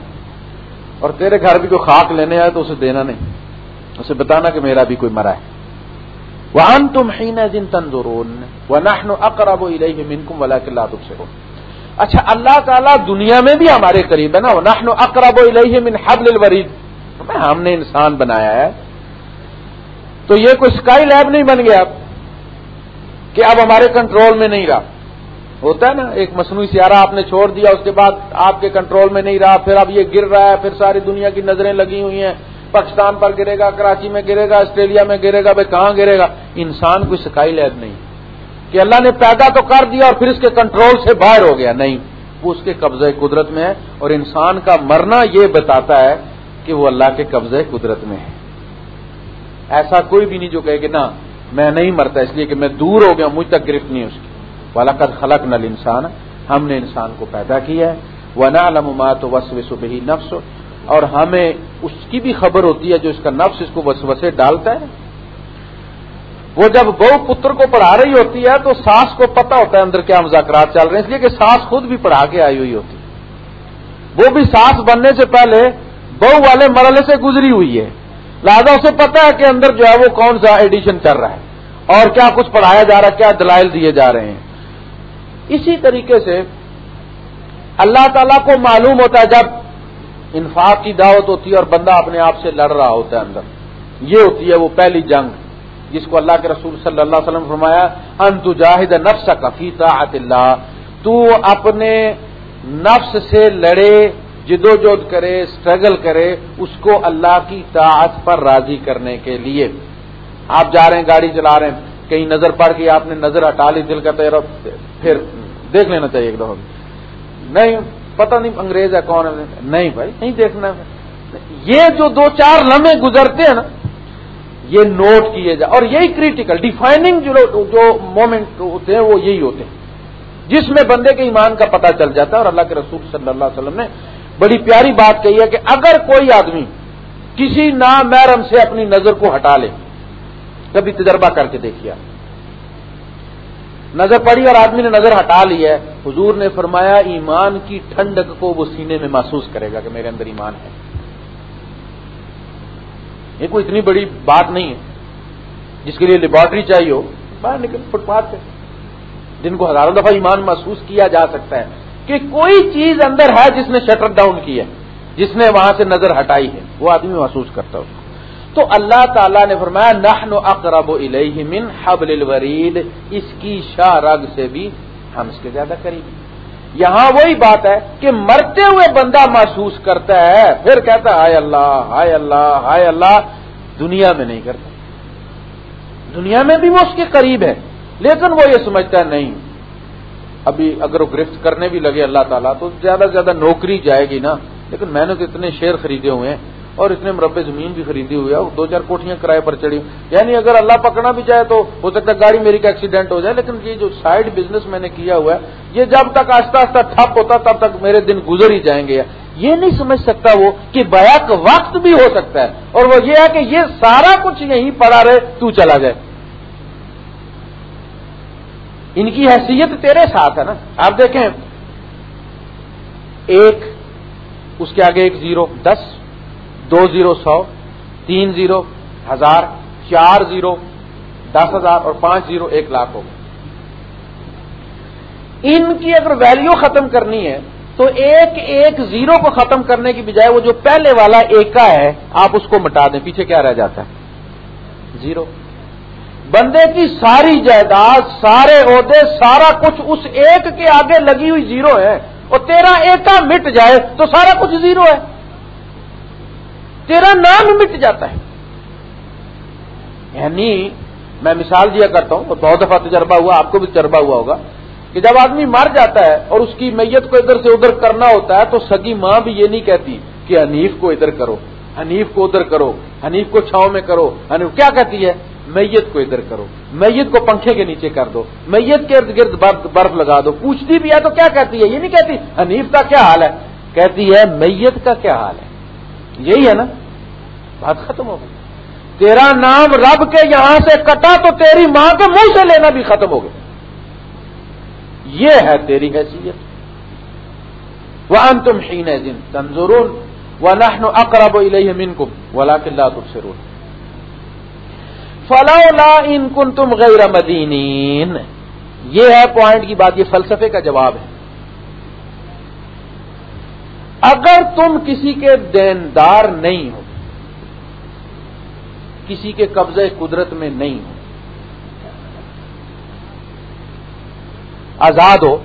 اور تیرے گھر بھی کوئی خاک لینے آئے تو اسے دینا نہیں۔ اسے بتانا کہ میرا بھی کوئی مرا ہے۔ وہاں تم ہین دن تندرون اقرب الیہ منکم ولکن لا تبصرون۔ اچھا اللہ تعالیٰ دنیا میں بھی ہمارے قریب ہے نا نحن اقرب الیہ من حبل الورید۔ ہم نے انسان بنایا ہے۔ تو یہ کوئی اسکائی لیب نہیں بن گیا۔ کہ اب ہمارے کنٹرول میں نہیں رہا۔ ہوتا ہے نا، ایک مصنوعی سیارہ آپ نے چھوڑ دیا، اس کے بعد آپ کے کنٹرول میں نہیں رہا، پھر اب یہ گر رہا ہے، پھر ساری دنیا کی نظریں لگی ہوئی ہیں۔ پاکستان پر گرے گا، کراچی میں گرے گا، آسٹریلیا میں گرے گا، بھائی کہاں گرے گا؟ انسان کوئی سکائی لیب نہیں۔ کہ اللہ نے پیدا تو کر دیا اور پھر اس کے کنٹرول سے باہر ہو گیا۔ نہیں، وہ اس کے قبضے قدرت میں ہے اور انسان کا مرنا یہ بتاتا ہے کہ وہ اللہ کے قبضے قدرت میں ہے۔ ایسا کوئی بھی نہیں جو کہے کہ نہ، میں نہیں مرتا، اس لیے کہ میں دور ہو گیا، مجھ تک گرفت نہیں اس کی۔ والا خلق نل انسان ہم نے انسان کو پیدا کیا ہے۔ وہ نہ علمات وس وسب ہی نفس اور ہمیں اس کی بھی خبر ہوتی ہے جو اس کا نفس اس کو وسوسے ڈالتا ہے۔ وہ جب بہو پتر کو پڑھا رہی ہوتی ہے تو ساس کو پتا ہوتا ہے اندر کیا مذاکرات چل رہے ہیں۔ اس لیے کہ ساس خود بھی پڑھا کے آئی ہوئی ہوتی وہ بھی ساس بننے سے پہلے بہو والے مرحلے سے گزری ہوئی ہے۔ لہذا اسے پتا ہے کہ اندر جو ہے وہ کون سا ایڈیشن چل رہا ہے۔ اور کیا کچھ پڑھایا جا رہا ہے، کیا دلائل دیے جا رہے ہیں۔ اسی طریقے سے اللہ تعالیٰ کو معلوم ہوتا ہے، جب انفاق کی دعوت ہوتی ہے اور بندہ اپنے آپ سے لڑ رہا ہوتا ہے اندر۔ یہ ہوتی ہے وہ پہلی جنگ، جس کو اللہ کے رسول صلی اللہ علیہ وسلم فرمایا انت جاہد نفس کا طاعت اللہ تو اپنے نفس سے لڑے، جدوجہد کرے اسٹرگل کرے، اس کو اللہ کی طاعت پر راضی کرنے کے لیے۔ آپ جا رہے ہیں، گاڑی چلا رہے ہیں، کہیں نظر پڑ گئی آپ نے نظر ہٹا لی، دل کا تیرا پھر دیکھ لینا چاہیے ایک دفعہ۔ نہیں پتہ نہیں انگریز ہے کون ہے۔ نہیں بھائی، نہیں دیکھنا۔ یہ جو دو چار لمحے گزرتے ہیں نا، یہ نوٹ کیے جائے اور یہی کریٹیکل ڈیفائننگ جو جو مومنٹ ہوتے ہیں، وہ یہی ہوتے ہیں۔ جس میں بندے کے ایمان کا پتہ چل جاتا ہے، اور اللہ کے رسول صلی اللہ علیہ وسلم نے بڑی پیاری بات کہی ہے کہ اگر کوئی آدمی کسی نامحرم سے اپنی نظر کو ہٹا لے، کبھی تجربہ کر کے دیکھیے نظر پڑی اور آدمی نے نظر ہٹا لی ہے۔ حضور نے فرمایا، ایمان کی ٹھنڈک کو وہ سینے میں محسوس کرے گا کہ میرے اندر ایمان ہے۔ یہ کوئی اتنی بڑی بات نہیں ہے۔ جس کے لیے لیبارٹری چاہیے ہو، باہر نکل، فٹ پاتھ پہ۔ جن کو ہزاروں دفعہ ایمان محسوس کیا جا سکتا ہے کہ کوئی چیز اندر ہے جس نے شٹر ڈاؤن کی ہے، جس نے وہاں سے نظر ہٹائی ہے، وہ آدمی محسوس کرتا ہے اس کو۔ تو اللہ تعالیٰ نے فرمایا نحن اقرب الیہ من حبل الورید، اس کی شاہ رگ سے بھی ہم اس کے زیادہ قریب یہاں وہی بات ہے کہ مرتے ہوئے بندہ محسوس کرتا ہے، پھر کہتا ہے، ہائے اللہ ہائے اللہ ہائے اللہ، دنیا میں نہیں کرتا۔ دنیا میں بھی وہ اس کے قریب ہے، لیکن وہ یہ سمجھتا ہے، نہیں، ابھی اگر وہ گرفت کرنے بھی لگے اللہ تعالیٰ تو زیادہ سے زیادہ نوکری جائے گی نا۔ لیکن میں نے تو اتنے شیئر خریدے ہوئے ہیں۔ اور اتنے مربع زمین بھی خریدی ہوئی ہے دو چار کوٹیاں کرائے پر چڑھی۔ یعنی اگر اللہ پکڑنا بھی چاہے تو ہو سکتا ہے گاڑی میری کا ایکسیڈنٹ ہو جائے، لیکن یہ جو سائڈ بزنس میں نے کیا ہوا ہے، یہ جب تک آہستہ آہستہ ٹھپ ہوتا تب تک میرے دن گزر ہی جائیں گے۔ یہ نہیں سمجھ سکتا وہ کہ بیک وقت بھی ہو سکتا ہے۔ اور وہ یہ ہے کہ یہ سارا کچھ یہیں پڑا رہے، تو چلا جائے۔ ان کی حیثیت تیرے ساتھ ہے نا۔ آپ دیکھیں، ایک، اس کے آگے ایک زیرو، دس۔ دو زیرو سو، تین زیرو، ہزار، چار زیرو، دس ہزار اور پانچ زیرو، ایک لاکھ ہو ان کی اگر ویلیو ختم کرنی ہے، تو ایک ایک زیرو کو ختم کرنے کی بجائے وہ جو پہلے والا ایک کا ہے، آپ اس کو مٹا دیں۔ پیچھے کیا رہ جاتا ہے؟ زیرو۔ بندے کی ساری جائیداد، سارے عہدے، سارا کچھ اس ایک کے آگے لگی ہوئی زیرو ہے، اور تیرا ایکا مٹ جائے تو سارا کچھ زیرو ہے۔ تیرا نام مٹ جاتا ہے۔ یعنی میں مثال دیا کرتا ہوں، بہت دفعہ تجربہ ہوا، آپ کو بھی تجربہ ہوا ہوگا کہ جب آدمی مر جاتا ہے اور اس کی میت کو ادھر سے ادھر کرنا ہوتا ہے تو سگی ماں بھی یہ نہیں کہتی کہ حنیف کو ادھر کرو، حنیف کو ادھر کرو، حنیف کو چھاؤں میں کرو، حنیف کیا کہتی ہے؟ میت کو ادھر کرو، میت کو پنکھے کے نیچے کر دو، میت کے ارد گرد برف لگا دو، پوچھتی بھی ہے تو کیا کہتی ہے؟ یہ نہیں کہتی، حنیف کا کیا حال ہے؟ کہتی ہے میت کا کیا حال ہے؟ یہی ہے نا؟ بات ختم ہو گئی۔ تیرا نام رب کے یہاں سے کٹا تو تیری ماں کے منہ سے لینا بھی ختم ہو گیا۔ یہ ہے تیری حیثیت۔ وہ ان تم ہی دن تنظور وہ نہ اقرب منکم ولا کلّہ تم سے فلولا ان کن تم غیر مدینین یہ ہے پوائنٹ کی بات، یہ فلسفے کا جواب ہے۔ اگر تم کسی کے دیندار نہیں ہو، کسی کے قبضے قدرت میں نہیں ہو، آزاد ہو،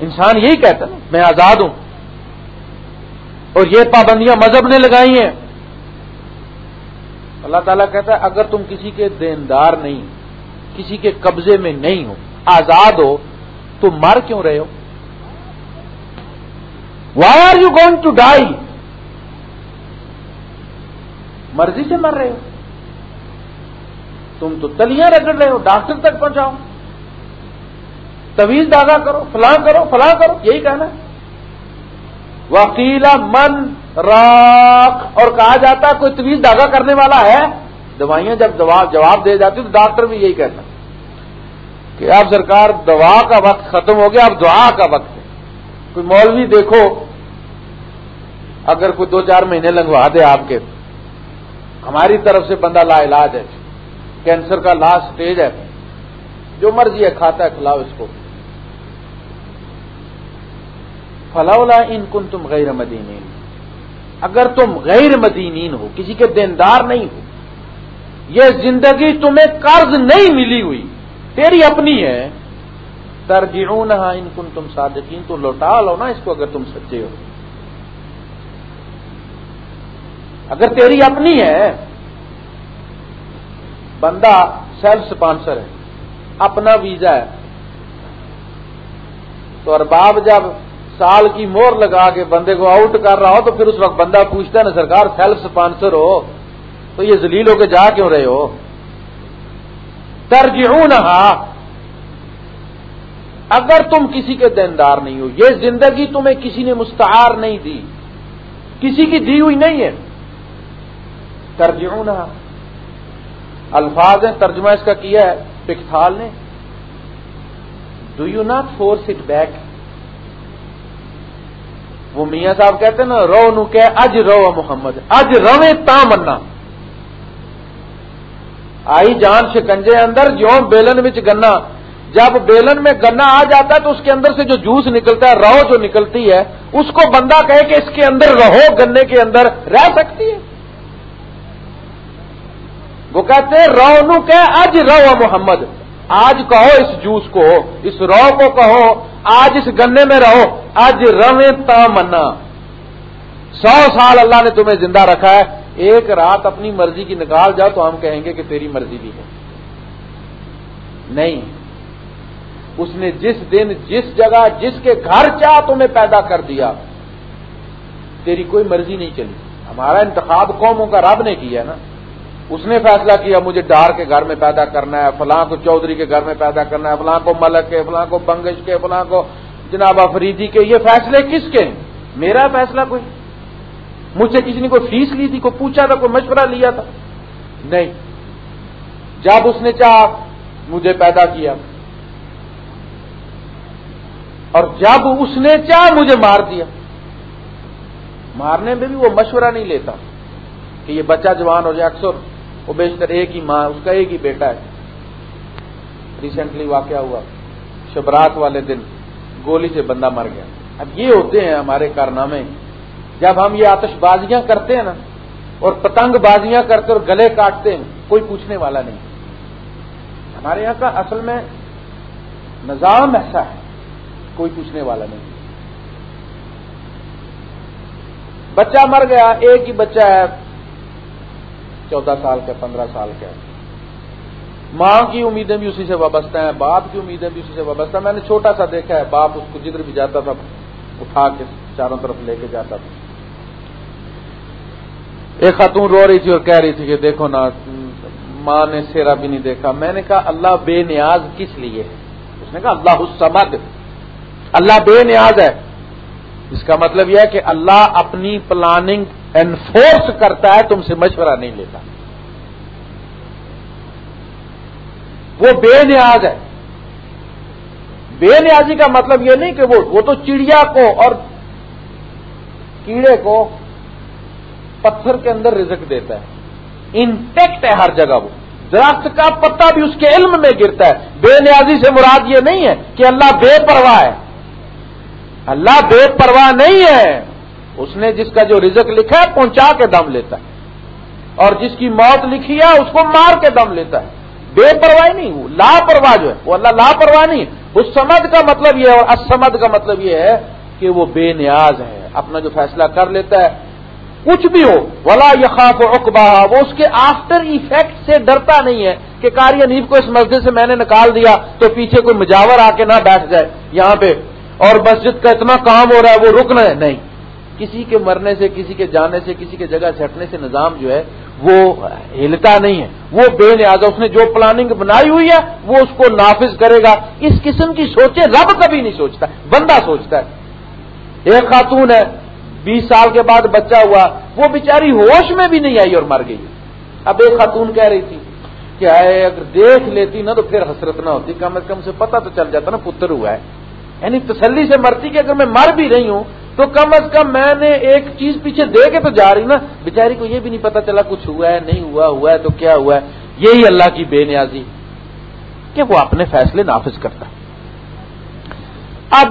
انسان یہی کہتا نا، میں آزاد ہوں، اور یہ پابندیاں مذہب نے لگائی ہیں۔ اللہ تعالیٰ کہتا ہے، اگر تم کسی کے دیندار نہیں، کسی کے قبضے میں نہیں ہو، آزاد ہو، تو مر کیوں رہے ہو؟ Why are you going to die مرضی سے مر رہے ہو۔ تم تو تلیاں رگڑ رہے ہو، ڈاکٹر تک پہنچاؤ۔ طویل داغا کرو، فلاں کرو فلاں کرو، یہی کہنا۔ وکیلا من راک، اور کہا جاتا کوئی طویل داغا کرنے والا ہے۔ دوائیاں جب جواب دے جاتی تو ڈاکٹر بھی یہی کہتا کہ اب سرکار دوا کا وقت ختم ہو گیا، اب دعا کا وقت ہے۔ کوئی مولوی دیکھو اگر کوئی دو چار مہینے لنگوا دے آپ کے، ہماری طرف سے بندہ لا علاج ہے، کینسر کا لاسٹ اسٹیج ہے، جو مرضی ہے کھاتا ہے، کھلاؤ اس کو۔ فلاولا ان کن تم غیر مدینین اگر تم غیر مدینین ہو، کسی کے دیندار نہیں ہو، یہ زندگی تمہیں قرض نہیں ملی ہوئی، تیری اپنی ہے۔ ترجیحوں نہ ان کن تم صادقین تو لوٹا لو نا اس کو اگر تم سچے ہو۔ اگر تیری اپنی ہے، بندہ سیلف اسپانسر ہے، اپنا ویزا ہے۔ تو ارباب جب سال کی مور لگا کے بندے کو آؤٹ کر رہا ہو تو پھر اس وقت بندہ پوچھتا ہے نا، سرکار سیلف اسپانسر ہو؟ تو یہ زلیل ہو کے جا کیوں رہے ہو؟ ترجیحوں نہ اگر تم کسی کے دیندار نہیں ہو، یہ زندگی تمہیں کسی نے مستعار نہیں دی۔ کسی کی دی ہوئی نہیں ہے۔ ترجیحوں نہ الفاظ ہیں، ترجمہ اس کا کیا ہے؟ پکتھال نے۔ Do you not force it back وہ میاں صاحب کہتے ہیں نا، رو نو کہ اج رو محمد، اج روے تا منا آئی جان شکنجے اندر جو بیلن میں گنا۔ جب بیلن میں گنا آ جاتا ہے تو اس کے اندر سے جو جوس نکلتا ہے، رو جو نکلتی ہے، اس کو بندہ کہے کہ اس کے اندر رہو، گنے کے اندر رہ سکتی ہے۔ وہ کہتے ہیں رو نو کہ اج رو محمد۔ آج کہو اس جوس کو، اس رو کو کہو، آج اس گنے میں رہو، آج رویں تا منا۔ سو سال اللہ نے تمہیں زندہ رکھا ہے۔ ایک رات اپنی مرضی کی نکال جاؤ تو ہم کہیں گے کہ تیری مرضی بھی ہے۔ نہیں۔ اس نے جس دن جس جگہ جس کے گھر چاہ تمہیں پیدا کر دیا، تیری کوئی مرضی نہیں چلی۔ ہمارا انتخاب قوموں کا رب نے کیا نا۔ اس نے فیصلہ کیا، مجھے ڈار کے گھر میں پیدا کرنا ہے، فلاں کو چودھری کے گھر میں پیدا کرنا ہے، فلاں کو ملک کے، فلاں کو بنگش کے، فلاں کو جناب افریدی کے، یہ فیصلے کس کے؟ ہیں میرا فیصلہ کوئی؟ مجھ سے کسی نے کوئی فیس لی تھی، کوئی پوچھا تھا، کوئی مشورہ لیا تھا؟ نہیں۔ جب اس نے چاہ مجھے پیدا کیا۔ اور جب اس نے چاہ مجھے مار دیا۔ مارنے میں بھی وہ مشورہ نہیں لیتا کہ یہ بچہ جوان ہو جائے اکثر وہ بیشتر ایک ہی ماں اس کا ایک ہی بیٹا ہے۔ ریسنٹلی واقعہ ہوا۔ شبرات والے دن گولی سے بندہ مر گیا۔ اب یہ ہوتے ہیں ہمارے کارنامے۔ جب ہم یہ آتش بازیاں کرتے ہیں نا، اور پتنگ بازیاں کرتے اور گلے کاٹتے ہیں، کوئی پوچھنے والا نہیں۔ ہمارے یہاں کا اصل میں نظام ایسا ہے، کوئی پوچھنے والا نہیں۔ بچہ مر گیا، ایک ہی بچہ ہے چودہ سال کا پندرہ سال کا ماں کی امیدیں بھی اسی سے وابستہ ہیں، باپ کی امیدیں بھی اسی سے وابستہ میں نے چھوٹا سا دیکھا ہے، باپ اس کو جدھر بھی جاتا تھا، اٹھا کے چاروں طرف لے کے جاتا تھا۔ ایک خاتون رو رہی تھی اور کہہ رہی تھی کہ دیکھو نا، ماں نے سیرا بھی نہیں دیکھا۔ میں نے کہا، اللہ بے نیاز کس لیے ہے؟ اس نے کہا، اللہ السمد اللہ بے نیاز ہے۔ اس کا مطلب یہ ہے کہ اللہ اپنی پلاننگ انفورس کرتا ہے، تم سے مشورہ نہیں لیتا۔ وہ بے نیاز ہے۔ بے نیازی کا مطلب یہ نہیں کہ وہ وہ تو چڑیا کو اور کیڑے کو پتھر کے اندر رزق دیتا ہے۔ انٹیکٹ ہے ہر جگہ وہ۔ درخت کا پتا بھی اس کے علم میں گرتا ہے۔ بے نیازی سے مراد یہ نہیں ہے کہ اللہ بے پرواہ ہے۔ اللہ بے پرواہ نہیں ہے۔ اس نے جس کا جو رزق لکھا ہے پہنچا کے دم لیتا ہے اور جس کی موت لکھی ہے اس کو مار کے دم لیتا ہے بے پرواہ نہیں وہ لاپرواہ جو ہے۔ وہ اللہ لاپرواہ نہیں۔ اس سمد کا مطلب یہ ہے اور اسمد کا مطلب یہ ہے کہ وہ بے نیاز ہے، اپنا جو فیصلہ کر لیتا ہے۔ کچھ بھی ہو، ولا یخاف اقبا وہ اس کے آفٹر ایفیکٹ سے ڈرتا نہیں ہے کہ کاری انیف کو اس مسجد سے میں نے نکال دیا تو پیچھے کوئی مجاور آ کے نہ بیٹھ جائے یہاں پہ۔ اور مسجد کا اتنا کام ہو رہا ہے، وہ رکنا ہے۔ نہیں۔ کسی کے مرنے سے، کسی کے جانے سے، کسی کے جگہ سے ہٹنے سے نظام جو ہے، وہ ہلتا نہیں ہے۔ وہ بے نیاز اس نے جو پلاننگ بنائی ہوئی ہے، وہ اس کو نافذ کرے گا۔ اس قسم کی سوچے رب کبھی نہیں سوچتا، بندہ سوچتا ہے۔ ایک خاتون ہے، بیس سال کے بعد بچہ ہوا، وہ بیچاری ہوش میں بھی نہیں آئی اور مر گئی۔ اب ایک خاتون کہہ رہی تھی کہ آئے، اگر دیکھ لیتی نا تو پھر حسرت نہ ہوتی۔ کم از کم سے پتا تو چل جاتا نا، پتر ہوا ہے۔ یعنی تسلی سے مرتی کہ اگر میں مر بھی رہی ہوں تو کم از کم میں نے ایک چیز پیچھے دے کے تو جا رہی نا۔ بیچاری کو یہ بھی نہیں پتا چلا کچھ ہوا ہے، نہیں ہوا ہوا ہے تو کیا ہوا ہے۔ یہی اللہ کی بے نیازی کہ وہ اپنے فیصلے نافذ کرتا اب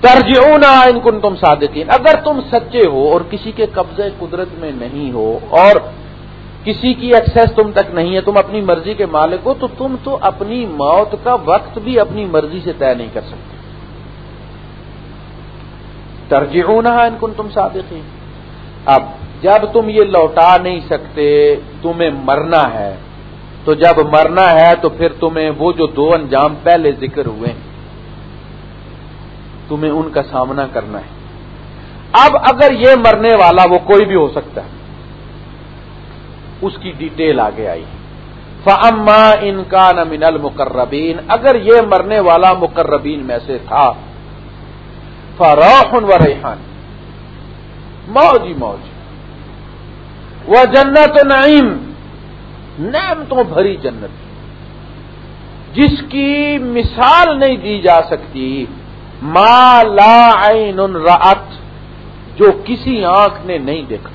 ترجیح ان کن تم صادقین۔ اگر تم سچے ہو اور کسی کے قبضے قدرت میں نہیں ہو اور کسی کی ایکسیس تم تک نہیں ہے، تم اپنی مرضی کے مالک ہو، تو تم تو اپنی موت کا وقت بھی اپنی مرضی سے طے نہیں کر سکتے۔ ترجیح ان کن تم صادقین۔ اب جب تم یہ لوٹا نہیں سکتے، تمہیں مرنا ہے، تو جب مرنا ہے تو پھر تمہیں وہ جو دو انجام پہلے ذکر ہوئے ہیں، تمہیں ان کا سامنا کرنا ہے۔ اب اگر یہ مرنے والا وہ کوئی بھی ہو سکتا ہے، اس کی ڈیٹیل آگے آئی۔ فما ان کا نمن المقربین اگر یہ مرنے والا مقربین میں سے تھا فروخن و ریحان موج ہی موج وہ جنت نعیم نیم تو بھری جنت. جس کی مثال نہیں دی جا سکتی. ما لا عین رات جو کسی آنکھ نے نہیں دیکھا.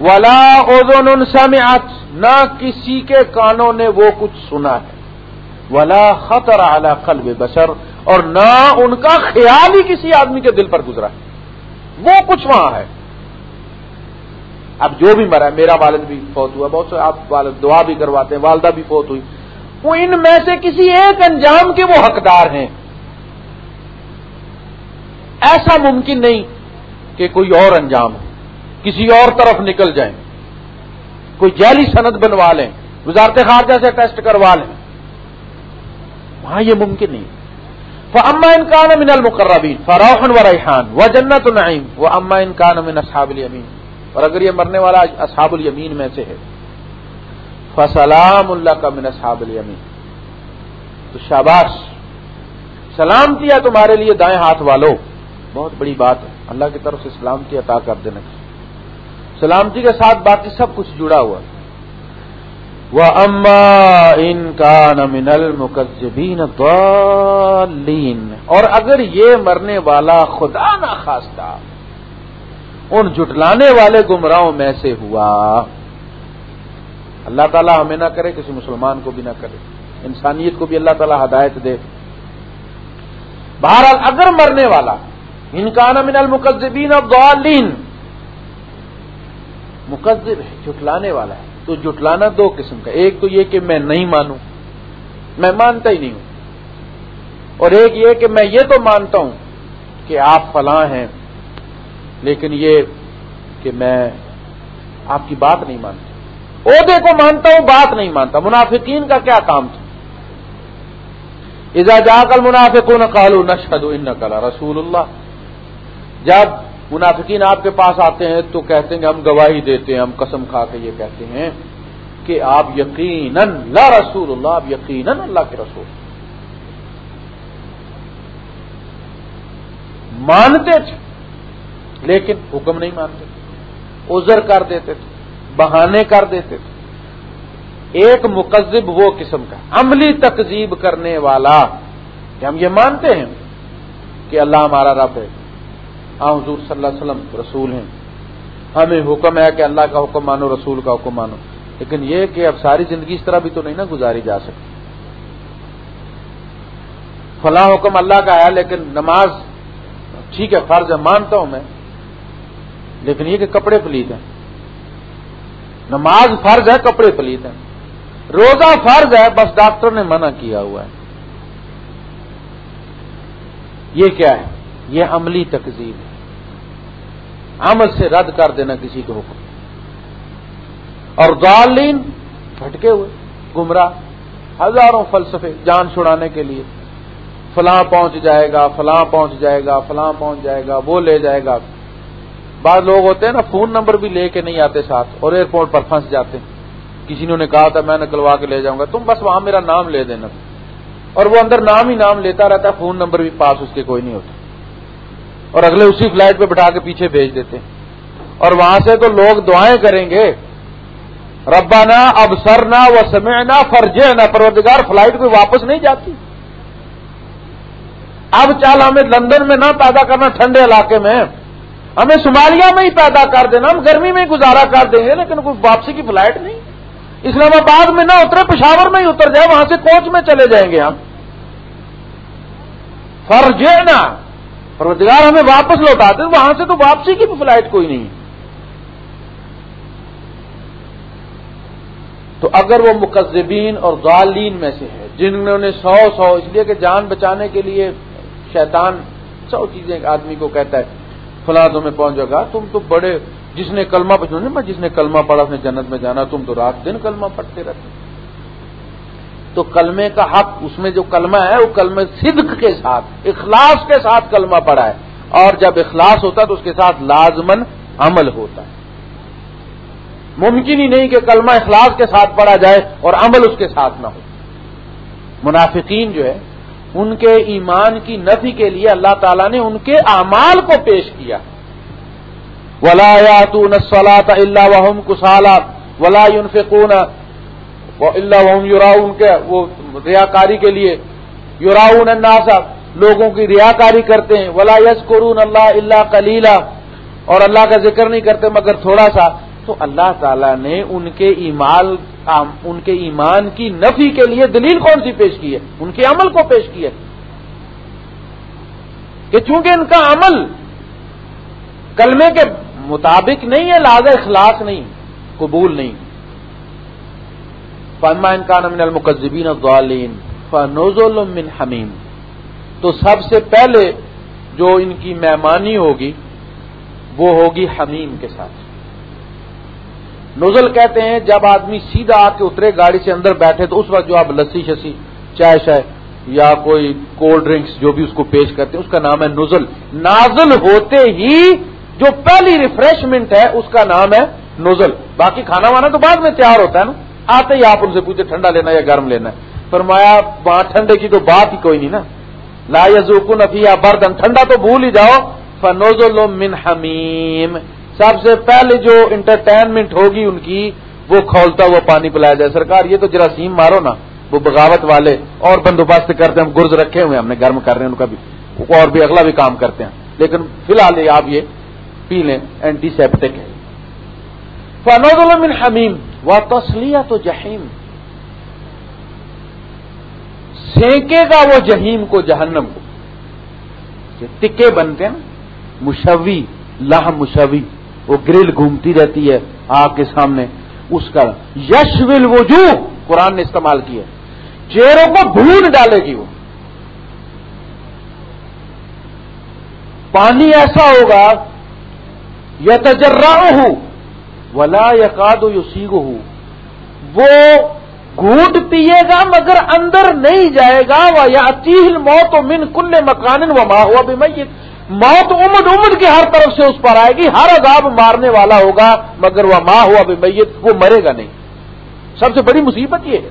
ولا اذن سمعت. نہ کسی کے کانوں نے وہ کچھ سنا ہے. ولا خطر اعلی قلب بشر. اور نہ ان کا خیال ہی کسی آدمی کے دل پر گزرا ہے۔ وہ کچھ وہاں ہے۔ اب جو بھی مرا ہے، میرا والد بھی فوت ہوا، بہت سے آپ والد دعا بھی کرواتے ہیں، والدہ بھی فوت ہوئی۔ وہ ان میں سے کسی ایک انجام کے وہ حقدار ہیں۔ ایسا ممکن نہیں کہ کوئی اور انجام ہو، کسی اور طرف نکل جائیں۔ کوئی جیلی صنعت بنوا لیں، وزارت خارجہ سے ٹیسٹ کروا لیں۔ وہاں یہ ممکن نہیں۔ وہ اما انکان من المقربین فروحن و ریحان و جنت النعیم وہ اما انکان من اصحاب الیمین اور اگر یہ مرنے والا اصحاب الیمین میں سے ہے۔ فسلام اللہ کا من اصحاب الیمین تو شاباش سلامتی ہے تمہارے لیے دائیں ہاتھ والوں؟ بہت بڑی بات ہے۔ اللہ کی طرف سے سلامتی عطا کر دینا۔ سلامتی کے ساتھ باقی سب کچھ جڑا ہوا۔ وہ اما ان کا نمن المکبین اور اگر یہ مرنے والا خدا نہ خاصتا ان جٹلانے والے گمراہوں میں سے ہوا، اللہ تعالیٰ ہمیں نہ کرے، کسی مسلمان کو بھی نہ کرے، انسانیت کو بھی اللہ تعالیٰ ہدایت دے۔ بہرحال اگر مرنے والا انکان من المقذبین الضالین مقذب ہے جٹلانے والا ہے۔ تو جٹلانا دو قسم کا۔ ایک تو یہ کہ میں نہیں مانوں، میں مانتا ہی نہیں ہوں۔ اور ایک یہ کہ میں یہ تو مانتا ہوں کہ آپ فلاں ہیں، لیکن یہ کہ میں آپ کی بات نہیں مانتا۔ عہدے کو مانتا ہوں، بات نہیں مانتا۔ منافقین کا کیا کام تھا؟ اذا جا کل منافقون قالوا نشهد انك رسول اللہ جب منافقین آپ کے پاس آتے ہیں تو کہتے ہیں کہ ہم گواہی دیتے ہیں، ہم قسم کھا کے یہ کہتے ہیں کہ آپ یقیناً لا رسول اللہ، آپ یقیناً اللہ کے رسول۔ مانتے تھے، لیکن حکم نہیں مانتے عذر کر دیتے تھے، بہانے کر دیتے تھے۔ ایک مقذب وہ قسم کا، عملی تقزیب کرنے والا۔ کہ ہم یہ مانتے ہیں کہ اللہ ہمارا رب ہے۔ ہاں حضور صلی اللہ علیہ وسلم رسول ہیں۔ ہمیں حکم ہے کہ اللہ کا حکم مانو، رسول کا حکم مانو۔ لیکن یہ کہ اب ساری زندگی اس طرح بھی تو نہیں نا گزاری جا سکتی۔ فلاں حکم اللہ کا ہے، لیکن نماز ٹھیک ہے، فرض ہے، مانتا ہوں میں۔ لیکن یہ کہ کپڑے پلیت ہیں۔ نماز فرض ہے، کپڑے پلیت ہیں۔ روزہ فرض ہے، بس ڈاکٹر نے منع کیا ہوا ہے۔ یہ کیا ہے؟ یہ عملی تقزیب ہے۔ عمل سے رد کر دینا کسی کو حکم۔ اور غالین بھٹکے ہوئے، گمراہ، ہزاروں فلسفے جان چھڑانے کے لیے۔ فلاں پہنچ جائے گا، فلاں پہنچ جائے گا، فلاں پہنچ جائے گا، وہ لے جائے گا۔ بعض لوگ ہوتے ہیں نا، فون نمبر بھی لے کے نہیں آتے ساتھ اور ایئرپورٹ پر پھنس جاتے ہیں۔ کسی نے کہا تھا، میں نکلوا کے لے جاؤں گا۔ تم بس وہاں میرا نام لے دینا۔ اور وہ اندر نام ہی نام لیتا رہتا ہے فون نمبر بھی پاس اس کے کوئی نہیں ہوتا۔ اور اگلے اسی فلائٹ پہ بٹھا کے پیچھے بھیج دیتے ہیں۔ اور وہاں سے تو لوگ دعائیں کریں گے ربانہ ابسرنا و سمعنا فرجنا پروردگار فلائٹ کوئی واپس نہیں جاتی۔ اب چال ہمیں لندن میں نہ پیدا کرنا، ٹھنڈے علاقے میں۔ ہمیں صومالیہ میں ہی پیدا کر دینا، ہم گرمی میں ہی گزارا کر دیں گے، لیکن کوئی واپسی کی فلائٹ نہیں۔ اسلام آباد میں نہ اترے، پشاور میں ہی اتر جائے، وہاں سے کوچ میں چلے جائیں گے ہم۔ فرجنا پروردگار ہمیں واپس لوٹاتے وہاں سے تو واپسی کی بھی فلائٹ کوئی نہیں۔ تو اگر وہ مقزبین اور غالین میں سے ہے جنہوں نے سو سو، اس لیے کہ جان بچانے کے لیے شیطان سو چیزیں آدمی کو کہتا ہے، فلاں تمہیں پہنچے گا، تم تو بڑے، جس نے کلمہ پہ جس نے کلمہ پڑھا اپنے جنت میں جانا، تم تو رات دن کلمہ پڑھتے رہتے۔ تو کلمے کا حق، اس میں جو کلمہ ہے، وہ کلمے صدق کے ساتھ، اخلاص کے ساتھ کلمہ پڑا ہے۔ اور جب اخلاص ہوتا ہے تو اس کے ساتھ لازمن عمل ہوتا ہے۔ ممکن ہی نہیں کہ کلمہ اخلاص کے ساتھ پڑھا جائے اور عمل اس کے ساتھ نہ ہو۔ منافقین جو ہے، ان کے ایمان کی نفی کے لیے اللہ تعالیٰ نے ان کے اعمال کو پیش کیا۔ ولا نسلاط اللہ وحم کسالات ولا ينفقون اللہ وحم یوراؤن کے وہ ریاکاری کے لیے یوراؤن الناس لوگوں کی ریاکاری کرتے ہیں۔ ولا یس قرون اللہ اللہ کلیلہ اور اللہ کا ذکر نہیں کرتے مگر تھوڑا سا۔ تو اللہ تعالیٰ نے ان کے ایمان ان کے ایمان کی نفی کے لیے دلیل کون سی پیش کی ہے؟ ان کے عمل کو پیش کیا کہ چونکہ ان کا عمل کلمے کے مطابق نہیں ہے لہذا اخلاص نہیں، قبول نہیں۔ فما ان کا نمن المقزبین الضالین فنوز من حمیم تو سب سے پہلے جو ان کی مہمانی ہوگی، وہ ہوگی حمیم کے ساتھ۔ نوزل کہتے ہیں، جب آدمی سیدھا آ کے اترے، گاڑی سے اندر بیٹھے، تو اس وقت جو آپ لسی شسی چائے شائے یا کوئی کولڈ ڈرنکس جو بھی اس کو پیش کرتے ہیں، اس کا نام ہے نزل۔ نازل ہوتے ہی جو پہلی ریفریشمنٹ ہے، اس کا نام ہے نوزل باقی کھانا وانا تو بعد میں تیار ہوتا ہے نا۔ آتے ہی آپ ان سے پوچھے ٹھنڈا لینا یا گرم لینا ہے؟ فرمایا، وہاں ٹھنڈے کی تو بات ہی کوئی نہیں نا۔ لا یزوکن افیا بردن ٹھنڈا تو بھول ہی جاؤ۔ فنوزل من حمیم۔ سب سے پہلے جو انٹرٹینمنٹ ہوگی ان کی، وہ کھولتا ہوا پانی پلایا جائے۔ سرکار، یہ تو جراثیم مارو نا، وہ بغاوت والے اور بندوبست کرتے ہیں، ہم گرز رکھے ہوئے ہم نے گرم کر رہے ہیں ان کا بھی۔ اور بھی اگلا بھی کام کرتے ہیں۔ لیکن فی الحال آپ یہ پی لیں اینٹی سیپٹک ہے۔ فنوز المن حمیم و تسلیہ تو جہیم سینکے گا وہ جہیم کو، جہنم کو۔ ٹکے بنتے ہیں مشوی لاہ مشوی، وہ گرل گھومتی رہتی ہے آگ کے سامنے۔ اس کا یش ول وجو قرآن نے استعمال کیا۔ چہروں کو بھون ڈالے گی وہ۔ پانی ایسا ہوگا یا تجرا ہوں ولا یقاد یو ہوں وہ گھونٹ پیے گا مگر اندر نہیں جائے گا وہ یا چیل موت و من کل مکان و ماں ہوا بھی میت موت امد امد کی ہر طرف سے اس پر آئے گی، ہر عذاب مارنے والا ہوگا، مگر وہ ماں ہوا بھی میت وہ مرے گا نہیں۔ سب سے بڑی مصیبت یہ ہے۔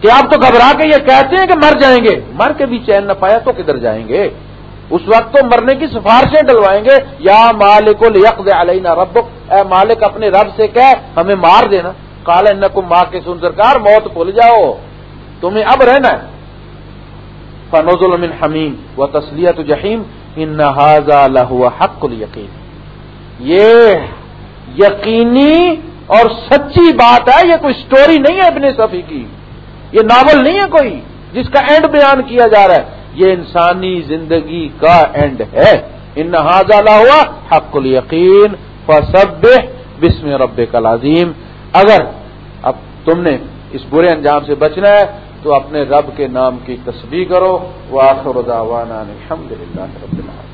کہ آپ تو گھبرا کے یہ کہتے ہیں کہ مر جائیں گے۔ مر کے بھی چین نہ پایا تو کدھر جائیں گے؟ اس وقت تو مرنے کی سفارشیں ڈلوائیں گے، یا مالک الق علینا رب اے مالک اپنے رب سے کہ ہمیں مار دینا۔ کال نکم ماں کے سن سرکار، موت بھول جاؤ۔ تمہیں اب رہنا ہے۔ فنوز المن حمیم و تسلیت جہیم ان نہ لہو حق یقین یہ یقینی اور سچی بات ہے، یہ کوئی سٹوری نہیں ہے ابن صفی کی۔ یہ ناول نہیں ہے کوئی، جس کا اینڈ بیان کیا جا رہا ہے۔ یہ انسانی زندگی کا اینڈ ہے۔ ان حاضہ ہوا حق الیقین فصب بسم رب کا لازیم اگر اب تم نے اس برے انجام سے بچنا ہے، تو اپنے رب کے نام کی تصویر کرو۔ وہ آخر دعوانا الحمد للہ رب العالمین۔